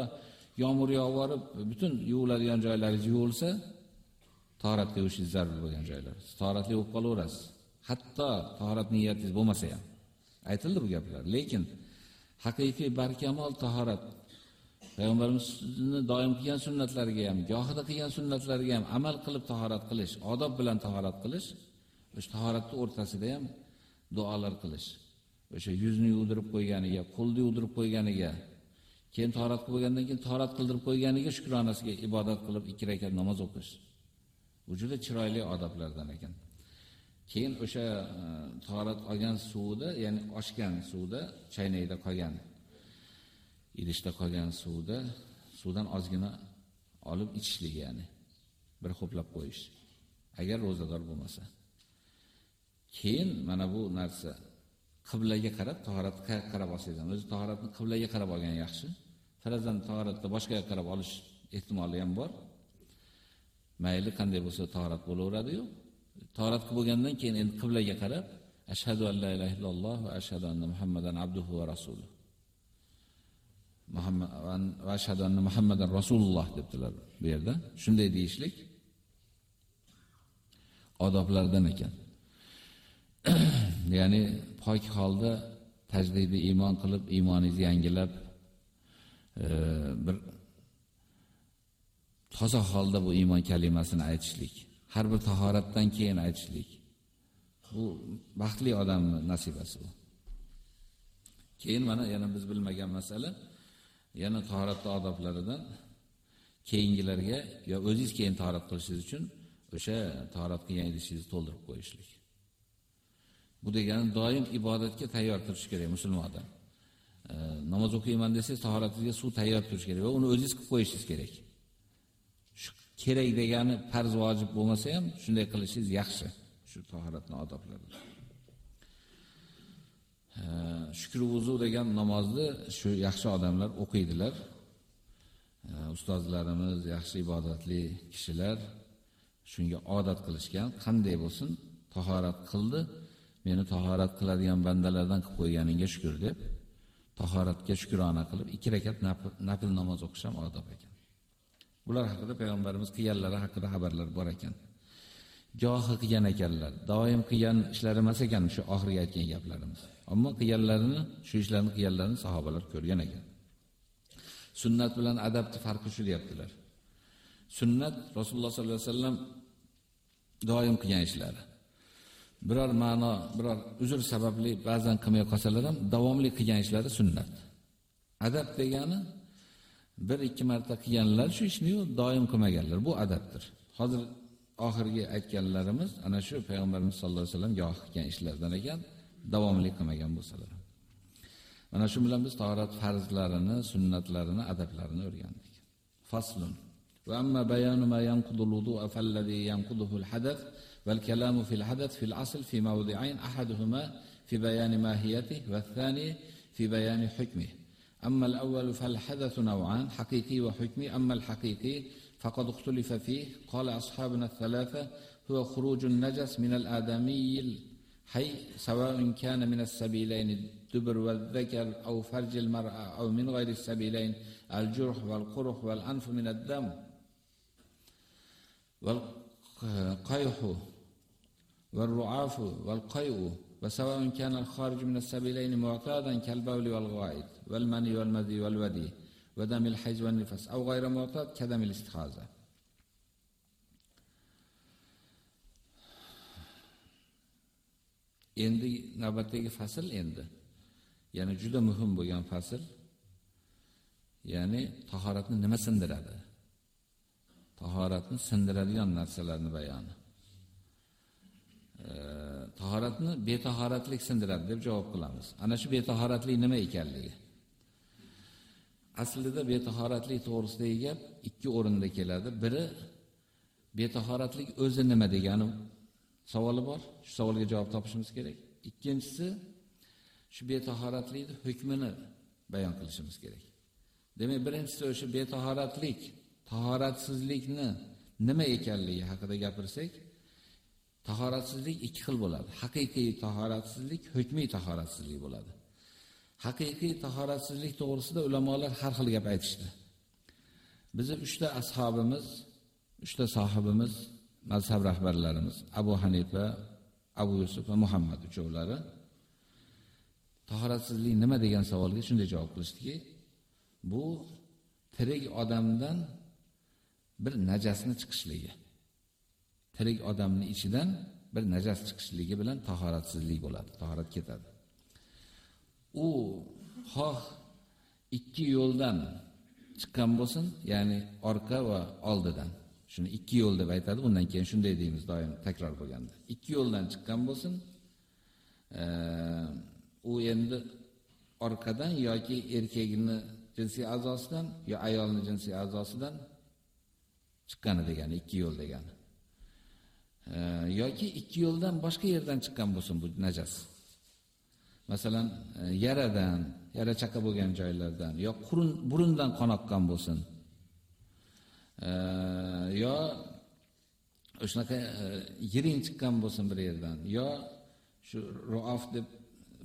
yomg'ir yog'ib, butun yuviladigan joylaringiz yuvilsa, tahoratli yuvishingiz zarur bo'lgan joylar. Siz tahoratli bo'lib qolaverasiz. Hatto tahorat niyatingiz bo'lmasa ham. Aytildi bu gaplar. Lekin haqiqiy barkamol tahorat payg'ambarimizning doim qilgan sunnatlariga ham, gohida qilgan sunnatlariga ham amal qilib tahorat qilish, odob bilan tahorat qilish, o'sha tahoratning o'rtasida ham duolar qilish. O'sha yuzni yuvdirib qo'yganiga, qo'lni yuvdirib qo'yganiga, keyin tahorat qilib bo'lgandan keyin tahorat qildirib qo'yganiga shukronasiga ibodat qilib ikki rakat namoz o'qish. Bu juda chiroyli odoblardan ekan. Keyin o'sha torat tahorat olgan suvida ya'ni oshgan suvda, chaynakda qolgan idishda qolgan suvda suvdan ozgina olib ichishlik ya'ni bir ho'plab qo'yish agar ro'zador bo'lmasa keyin mana bu narsa qiblaga qarab tahorat qarab olsangiz o'zi tahoratni qiblaga qarab olgan yaxshi. Farazan tahoratda boshqa yoqqa qarab olish ehtimoli ham bor. Mayli qanday bo'lsa tahorat bo'laveradi-yu tahorat qilib bo'lgandan keyin endi qiblaga qarab ashhadu an la ilaha illalloh va ashhadu anna muhammadan abduhu va rasuluh. Muhammad va ashhadu anna muhammadan rasululloh debdilar bu yerda. Shunday deyishlik odoblardan ekan. Ya'ni poki holda tajdidi iymon qilib iymoningizni yangilab e, bir toza holda bu iymon kalimasini aytishlik. Har bir tahoratdan keyin aytishlik. Bu baxtli odamning nasibasi bu. Keyin mana yana biz bilmagan masala yana tahoratning odoblaridan keyingilarga yo o'zingiz keyin tahorat qilishingiz uchun o'sha tahorat qilgan idishingizni to'ldirib qo'yishlik. Bu degani doim ibodatga tayyor turish kerak musulmon odam e, namoz o'qiyman desangiz tahoratingizga suv tayyor turish kerak va uni o'zingiz qilib qo'yishingiz kerak. Shu kerak degani farz vojib bo'lmasa ham shunday qilishingiz yaxshi shu tahoratni odoblari e, shukr vuzu degan namozni shu yaxshi odamlar o'qiydilar. E, ustozlarimiz yaxshi ibodatli kishilar shunga odat qilishgan. Qanday bo'lsin? Tahorat qildi. Meni tahorat qiladigan bandalardan qilib qo'yganingga shukr deb tahoratga shukrona qilib ikki rakat nafl namoz o'qish ham odob ekan. Bular haqida payg'ambarimiz qilganlari haqida xabarlar bor ekan. Gohi qilgan ekanlar doim qilgan ishlari emas ekan shu oxirgi aytgan gaplarimiz. Ammo qilganlarini shu ishlarni qilganlarini sahobalar ko'rgan ekan. Sunnat bilan adabni farqi shu deyaptilar. Sunnat rasululloh sollallohu alayhi vasallam doim qilgan ishlari. biror ma'no biror uzr sababli ba'zan qilmay qolsalar ham davomli qilgan ishlari sunnat adab degani bir ikki marta qilganlar shu ishni doim qilmaganlar bu adabdir hozir oxirgi aytganlarimiz ana shu payg'ambarimiz sollallohu alayhi vasallam goh qilgan ishlardan ekan davomli qilmagan bo'lsalar mana shu bilan biz tahorat farzlarini sunnatlarini adablarini o'rgandik faslun وأما بيان ما ينقض الوضوء فالذي ينقضه الحدث والكلام في الحدث في الأصل في موضعين أحدهما في بيان ماهيته والثاني في بيان حكمه. أما الأول فالحدث نوعان حقيقي وحكمي. أما الحقيقي فقد اختلف فيه. قال أصحابنا الثلاثة هو خروج النجس من الآدمي الحي سواء كان من السبيلين الدبر والذكر أو فرج المرأة أو من غير السبيلين الجرح والقرح والأنف من الدم والقيح والرعاف والقيء وسواء كان الخارج من السبيلين معتادا كالبول والغائط والمني والمذي والودي ودم الحيز والنفس أو غير معتاد كدم الاستخاذة endi navbatdagi fasl endi ya'ni juda muhim bo'lgan fasl ya'ni tahoratni nima sindiradi tahoratni sindiradigan narsalarni bayoni Tahoratni betahoratlik sindiradi deb javob qilamiz. Ana shu betahoratlik nima ekanligi. Aslida betahoratlik to'g'risidagi gap ikki o'rinda keladi. Biri betahoratlik o'zi nima degani savoli bor. Shu savolga javob topishimiz kerak. Ikkinchisi shu betahoratlikni hukmini bayon qilishimiz kerak. Demak birinchisi o'sha betahoratlik tahoratsizlikni nima ekanligi haqida gapirsak tahoratsizlik ikki xil bo'ladi. Haqiqiy tahoratsizlik hukmiy tahoratsizlik bo'ladi. Haqiqiy tahoratsizlik to'g'risida ulamolar har xil gap aytishdi. Bizni uchta ashobimiz uchta sohibimiz mazhab rahbarlarimiz abu hanifa abu yusuf va muhammad uchovlari tahoratsizlik nima degan savolga shunday javob qilishdiki bu tirik odamdan bir najasni chiqishligi. Tirik odamni ichidan bir najas chiqishligi bilan tahoratsizlik bo'ladi tahorat ketadi. U xoh ikki yo'ldan chiqqan bo'lsin ya'ni orqa va oldidan. Shuni ikki yo'l deb aytadi undan keyin shunday deymiz doim takror bo'lganda. Ikki yo'ldan chiqqan bo'lsin e, u endi orqadan yoki erkagini jinsiy a'zosidan yo ayolning jinsiy a'zosidan chiqqani degani ikki yo'l degani. Yoki ikki yo'ldan boshqa yerdan chiqqan bo'lsin bu najas. Masalan, e, yaradan, yara chaqa bo'lgan joylardan yo qurun burundan qon oqqan bo'lsin. yo o'shanaqa e, yiring chiqqan bo'lsin bir yerdan yo shu ruof deb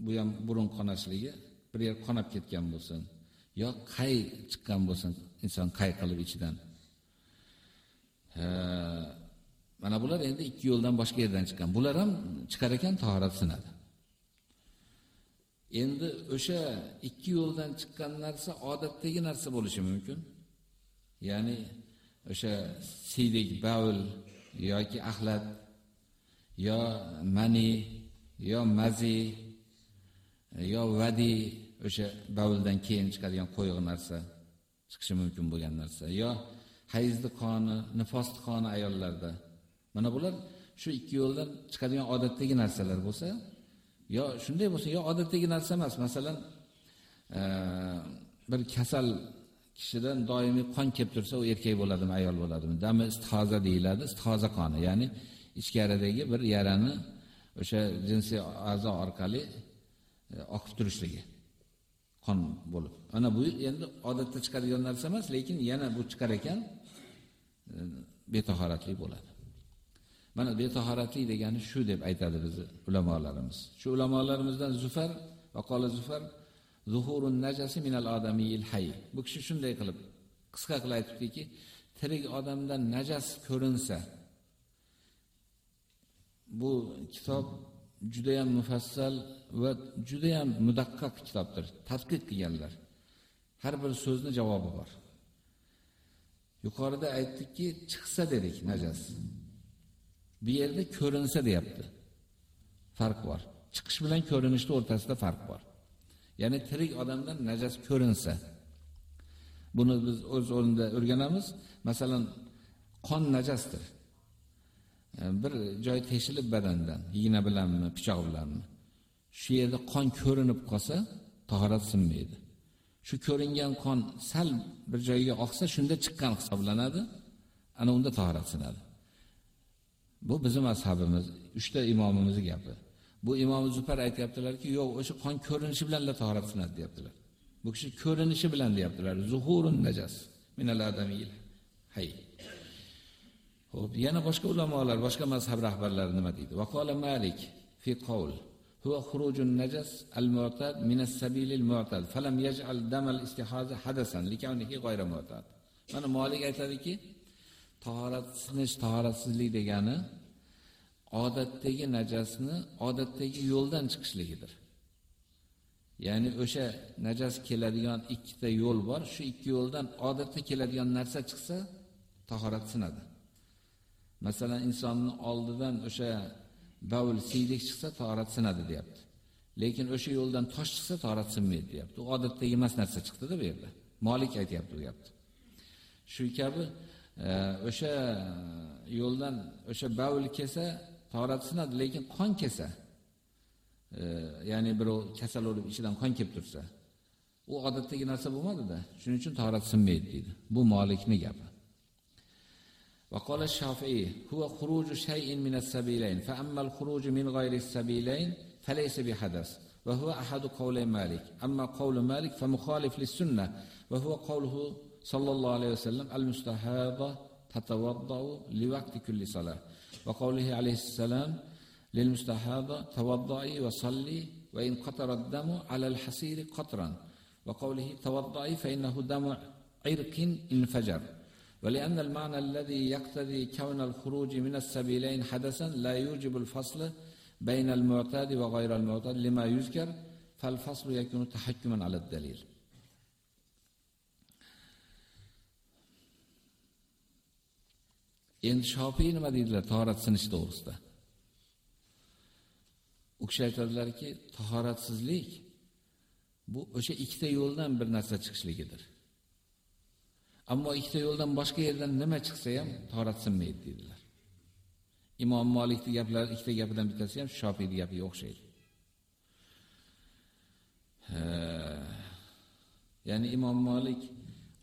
bu ham burun qonashligi bir yer qonab ketgan bo'lsin yo qay chiqqan bo'lsin inson qay qilib ichidan mana bular endi ikki yo'ldan boshqa yerdan chiqqan. Bular ham chiqar ekan tahorat sinadi. Endi o'sha ikki yo'ldan chiqqan narsa odatdagi narsa bo'lishi mumkin. Ya'ni o'sha siydik bavl yoki axlat yo mani yo mazi yo vadi o'sha bavldan keyin chiqadigan qo'yiq narsa chiqishi mumkin bo'lgan narsa yo hayzli qoni nifosli qoni ayollarda mana bular shu ikki yo'ldan chiqadigan odatdagi narsalar bo'lsa yo shunday bo'lsa yo odatdagi narsa emas. Masalan e, bir kasal kishidan doimiy qon kelib tursa u erkak bo'ladimi ayol bo'ladimi? Dami istihoza deyiladi istihoza qoni. Ya'ni ichkaridagi bir yarani o'sha jinsiy a'zo orqali e, oqib turishligi qon bo'lib. Ana bu endi odatda chiqadigan narsa emas lekin yana bu chiqar ekan e, betahoratlik bo'ladi. Mana betahoratlik degani shu deb aytadi bizni ulamolarimiz. Shu ulamolarimizdan zufar va qola zufar zuhurun najasi minal odamiyil hayy. Bu kishi shunday qilib qisqa qilib aytibdiki tirik odamdan najas ko'rinsa bu kitob juda ham mufassal va juda ham mudaqqaq kitobdir tadqiq qilganlar. Har bir so'zni javobi bor. Yuqorida aytdikki chiqsa dedik najas. Bu yerda ko'rinsa deyapti. Farq bor. Chiqish bilan ko'rinishni o'rtasida farq bor. Ya'ni tirik odamdan najas ko'rinsa. Buni biz o'z o'rnida o'rganamiz. Masalan qon najasdir. Bir joy teshilib badandan igna bilanmi pichoq bilanmi shu yerda qon ko'rinib qolsa tahorat sinmaydi. Shu ko'ringan qon sal bir joyga oqsa shunda chiqqan hisoblanadi. Ana unda tahorat sinadi. Bu bizni mazhabimiz uchta imomimizning gapi bu imom zufar aytyaptilarki yo'q o'sha qon ko'rinishi bilan la tahorat sunnat deyaptilar bu kishi ko'rinishi bilan deyaptilar zuhurun najas minal adamiyil hay Xo'p, yana boshqa ulamolar, boshqa mazhab rahbarlari nima deydi? Vaqola Malik fi qawl huwa khurujun najas al-mu'tad min as-sabil al-mu'tad falam yaj'al dam al-istihaza hadasan likawnihi ghayra mu'tad. Mana Malik aytadiki, tahoratsizlik, tahoratsizlik degani odatdagi najasni odatdagi yo'ldan chiqishligidir. Ya'ni o'sha najas keladigan ikkita yo'l bor, shu ikki yo'ldan odatda keladigan narsa chiqsa, tahorat sinadi. Masalan, insonning oldidan o'sha bavul siydik chiqsa, tahorat sinadi deyapti. Lekin o'sha yo'ldan tosh chiqsa, tahorat sinmaydi deyapti. U odatdagi emas narsa chiqdi-da bu yerda. Malik aytayapti bu gapni. Shu kabi o'sha yo'ldan o'sha bavul kelsa, tahorat sinadi, lekin qon kelsa, e, ya'ni birov kasal bo'lib ichidan qon kelib tursa, u odatdagi narsa bo'lmadi-da. Shuning uchun tahorat sinmaydi deydi. Bu Malikning gapi. وقال الشافعي هو خروج شيء من السبيلين فأما الخروج من غير السبيلين فليس بحدث وهو أحد قول مالك أما قول مالك فمخالف للسنة وهو قوله صلى الله عليه وسلم المستحاضة تتوضأ لوقت كل صلاة. وقوله عليه السلام للمستحاضة توضئي وصلي وإن قطر الدم على الحصير قطرا. وقوله توضئي فإنه دم عرق انفجر. ولأن المعنى الذي يقتضي كون الخروج من السبيلين حدثا لا يوجب الفصل بين المعتاد وغير المعتاد لما يذكر فالفصل يكون تحكما على الدليل. Endi shofiy nima deydilar? Tahorat sinish to'g'risida. U kishi aytadilarki tahoratsizlik bu o'sha ikkita yo'ldan bir narsa chiqishligidir. Ammo ikkita yo'ldan boshqa yerdan nima chiqsa ham tahorat sinmaydi deydilar. Imom Malikning gaplari ikkita gapidan bittasi ham Shofiyning gapiga o'xshaydi. Ya'ni Imom Malik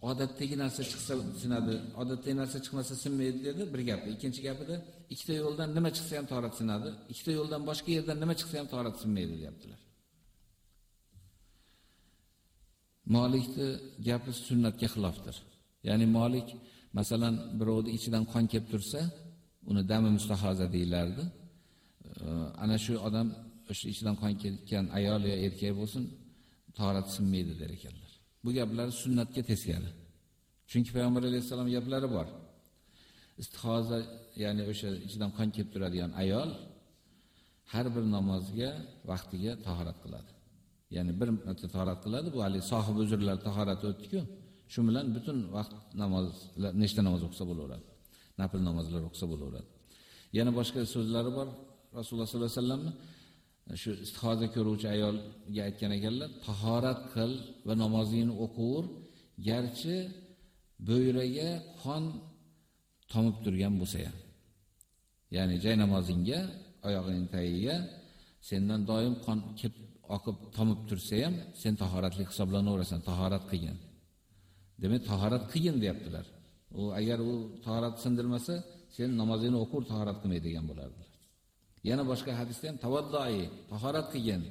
odatdagi narsa chiqsa sinadi, odatdagi narsa chiqmasa sinmaydi dedi bir gapi. Ikkinchi gapida ikkita yo'ldan nima chiqsa ham torat sinadi, ikkita yo'ldan boshqa yerdan nima chiqsa ham torat sinmaydi deyaptilar. molikni gapi sunnatga xilofdir. Ya'ni molik masalan birovning ichidan qon kelib tursa, uni dami mustahoza deyilardi. Ana shu odam o'sha ichidan qon ketgan ayol yo erkak bo'lsin, torat sinmaydi der ekanlar. Bu gaplar sunnatga teskari. Chunki payg'ambar alayhisalom gaplari bor. Istihoza, ya'ni o'sha ichidan qon kelib turadigan ayol har bir namozga vaqtiga tahorat qiladi. Ya'ni bir marta tahorat qiladi, bu hali sohib uzrlar tahorati o'tdi-ku. Shu bilan butun vaqt namozlar, nechta namoz o'qisa bo'laveradi. Nafil namozlar o'qisa bo'laveradi. Yana boshqa so'zlari bor Rasululloh sollallohu alayhi vasallam shu istihoza ko'ruvchi ayolga aytgan ekanlar, tahorat qil va namozingni o'qiver garchi bo'yraga qon tomib turgan bo'lsa ham. Ya'ni jay namozingga, oyog'ining tagiga sendan doim qon kelib oqib tomib tursa ham, sen tahoratli hisoblanaverasan, tahorat qilgin. Demak, tahorat qilgin deyaptilar. U agar u tahorat sindirmasa, sen namozingni o'qir, tahorat qilmay degan bo'lardilar Yana boshqa hadisda ham tavaddoi, tahorat qilgan.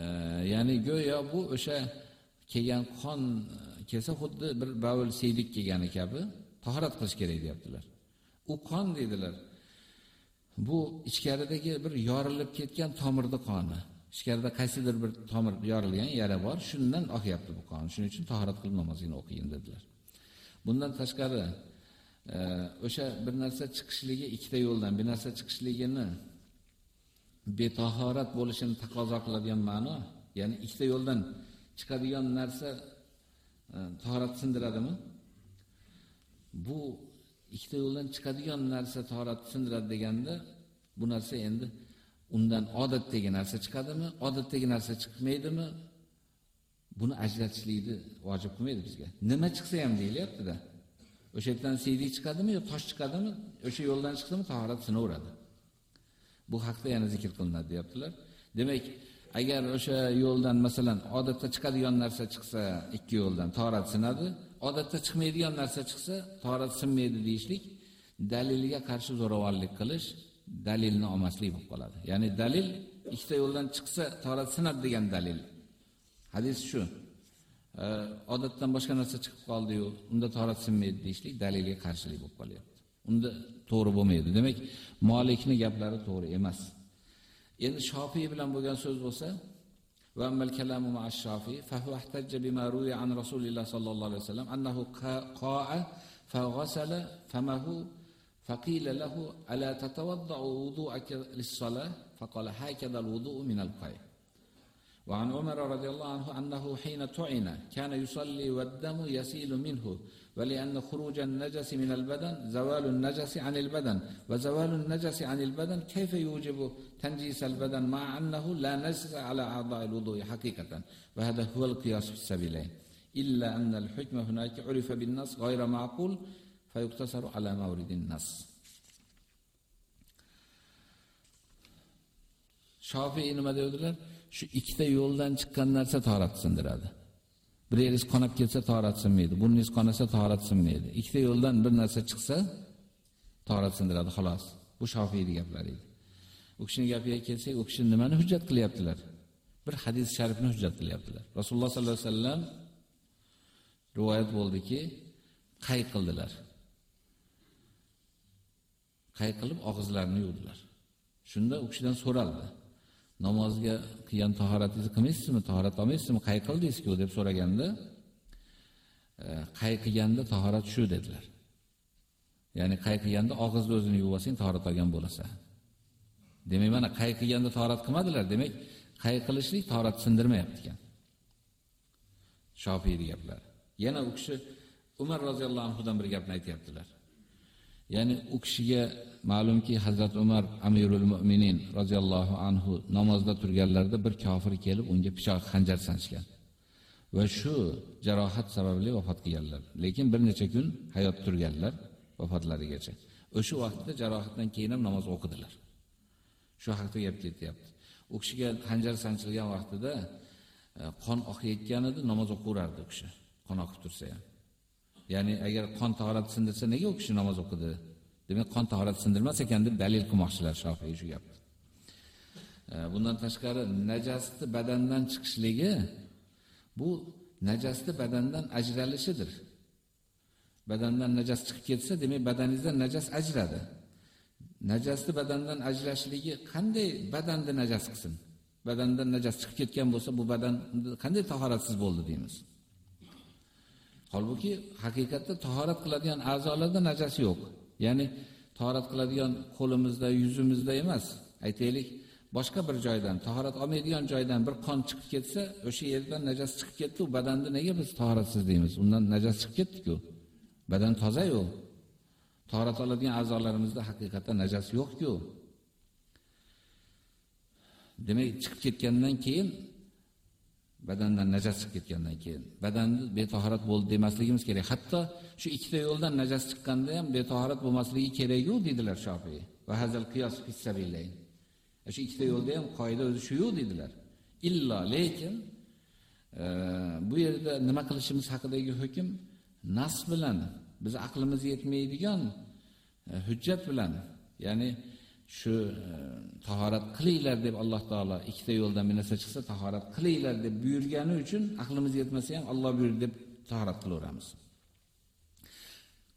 E, ya'ni go'yo bu o'sha kelgan qon e, kelsa xuddi bir bavul seydik kelgani kabi tahorat qilish kerak deyaptilar. U qon dedilar. Bu ichkaridagi bir yorilib ketgan tomirda qoni. Ichkarida qaysidir bir tomir yorilgan yara bor, shundan oqyapti bu qon. Shuning uchun tahorat qilib namozini o'qing dedilar. Bundan tashqari o'sha bir narsa chiqishligi ikkita yo'ldan bir narsa chiqishligini betahorat bo'lishini taqozo qiladigan ma'no, ya'ni ikkita yo'ldan chiqadigan narsa e, tahorat sindiradimi? Bu ikkita yo'ldan chiqadigan narsa tahorat sindiradi deganda bu narsa endi undan odatdagi narsa chiqadimi, odatdagi narsa chiqmaydimi? Buni ajratishlikni vojib qilmaydi bizga. Nima chiqsa ham deyilyapti-da. O'sha yerdan siydik chiqadimi yo tosh chiqadimi? O'sha yo'ldan chiqdimi tahorat sinaveradi. Bu haqda yana zikr qilinadi deyaptilar. Demak, agar o'sha yo'ldan masalan odatda chiqadigan narsa chiqsa, ikki yo'ldan tahorat sinadi, odatda chiqmaydigan narsa chiqsa, tahorat sinmaydi deyishlik daliliga qarshi zo'ravonlik qilish, dalilni olmaslik bo'lib qoladi. Ya'ni dalil ikkita yo'ldan chiqsa tahorat sinadi degan dalil. Hadis shu. odatdan boshqa narsa chiqib qoldi-yu, unda tahorat sinmaydi deyishlik dalilga qarshilik bo'lib qolyapti. Unda to'g'ri bo'lmaydi. Demak, Malikning gaplari to'g'ri emas. Endi Shofiy bilan bo'lgan so'z bo'lsa, va ammal kalamu ma'a Shofiy fa huwa ihtajja bima ruya an Rasulilloh sallallohu alayhi vasallam annahu qa'a fa ghasala famahu فقيل له ألا تتوضأ وضوءك للصلاة فقال هكذا الوضوء من القيء وعن عمر رضي الله عنه أنه حين طعن كان يصلي والدم يسيل منه ولأن خروج النجس من البدن زوال النجس عن البدن وزوال النجس عن البدن كيف يوجب تنجيس البدن مع أنه لا نجس على أعضاء الوضوء حقيقة؟ وهذا هو القياس في السبيلين إلا أن الحكم هناك عرف بالنص غير معقول فيقتصر على مورد النص. Shofiy nima dedilar? Shu ikkita yo'ldan chiqqan narsa torat sindiradi. Bir qonab ketsa torat sinmaydi, burningiz qonasa torat sinmaydi. Ikkita yo'ldan bir narsa chiqsa torat sindiradi, xolos. Bu shofiyni gaplari edi. U kishining gapiga kelsak, u kishi nimani hujjat qilyaptilar? Bir hadis sharifni hujjat qilyaptilar. Rasululloh sollallohu alayhi vasallam rivoyat bo'ldiki, qay qildilar. Qay qilib og'izlarini yuvdilar. Shunda u kishidan so'raldi. Namozga qilgan tahoratingizni qilmaysizmi, tahorat olmaysizmi, qay qildingiz-ku deb so'raganda, e, qay qilganda tahorat shu dedilar. Ya'ni qay qilganda og'izni o'zini yuvib olsang tahorat olgan bo'lasan. Demak, mana qay qilganda tahorat qilmadilar, demak, qay qilishlik tahorat sindirmayapti ekan. shofiyni gaplari Yana u kishi Umar roziyallohu anhudan bir gapni aytayaptilar. Ya'ni u kishiga ma'lumki Hazrat Umar Amirul Mu'minin roziyallohu anhu namozda turganlarida bir kofir kelib unga pichoq xanjar sanchgan. Va shu jarohat sababli vafot qilganlar. Lekin bir necha kun hayot turganlar vafotlarigacha. O'sha vaqtda jarohatdan keyin ham namoz o'qidilar. Shu haqida gap ketyapti. U kishiga xanjar sanchilgan vaqtida e, qon oqayotgan edi, namoz o'qiverardi u kishi. Qon oqib tursa ham. Ya'ni agar qon tahorat sindirsa, nega u kishi namoz o'qidi? Demak, qon tahorat sindirmas ekan deb dalil qilmoqchilar Shofiy shu gapni. Bundan tashqari najosatni badandan chiqishligi bu najosatni badandan ajralishidir. Badandan najas chiqib ketsa, demak badaningizdan najas ajradi. Najosatni badandan ajrashligi qanday badanni najas qilsin? Badandan najas chiqib ketgan bo'lsa, bu badan qanday tahoratsiz bo'ldi deymiz. Holbuki haqiqatda tahorat qiladigan a'zolarda najas yo'q. Ya'ni tahorat qiladigan qo'limizda, yuzimizda emas. Aytaylik, boshqa bir joydan, tahorat olmaydigan joydan bir qon chiqib ketsa, o'sha yerdan najas chiqib ketdi, badanni nega biz tahoratsiz deymiz? Undan najas chiqib ketdi-ku. Badan toza-yu. Tahorat oladigan a'zolarimizda haqiqatda najas yo'q-ku. Demak, chiqib ketgandan keyin badandan najas chiqib ketgandan keyin badanni betahorat bo'ldi demasligimiz kerak. Hatto shu ikkita yo'ldan najas chiqqanda ham betahorat bo'lmasligi kerak-ku dedilar Shofiy. Va hazal qiyos fissabilayn. E, shu ikkita yo'lda ham qoida o'zi shu yo'q dedilar. Illo lekin e, bu yerda nima qilishimiz haqidagi hukm nas bilan biz aqlimiz yetmaydigan e, hujjat bilan, ya'ni shu e, tahorat qilinglar deb Alloh taolo ikkita yo'ldan bir narsa chiqsa tahorat qilinglar deb buyurgani uchun aqlimiz yetmasa ham Alloh buyurdi deb tahorat qilaveramiz.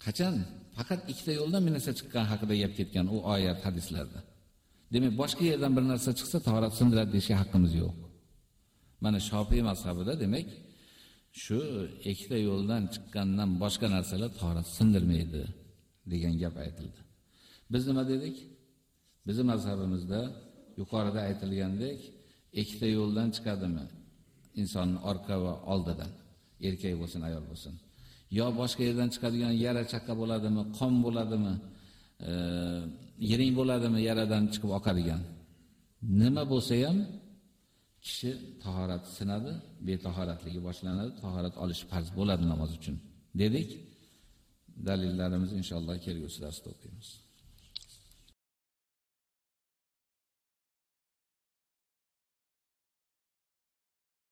Qachon faqat ikkita yo'ldan bir narsa chiqqan haqida gap ketgan u oyat hadislarda. Demak, boshqa yerdan bir narsa chiqsa tahorat sindiradi deyishga haqqimiz yo'q. Mana Shofiy mazhabida demak, shu ikkita yo'ldan chiqqandan boshqa narsalar tahorat sindirmaydi degan gap aytildi. Biz nima dedik? Bizning mazhabimizda yuqorida aytilgandek, ikkita yo'ldan chiqadimi? Insonning orqa va oldidan, erkak bo'lsin, ayol bo'lsin. Yo boshqa yerdan chiqadigan yara chaqqa bo'ladimi, qon bo'ladimi? E, yiring bo'ladimi yaradan chiqib oqadigan. Nima bo'lsa ham kishi tahorat sinadi, betahoratligi boshlanadi, tahorat olish farz bo'ladi namoz uchun. Dedik. dalillarimiz inshaalloh kelgusi darsda o'qiymiz.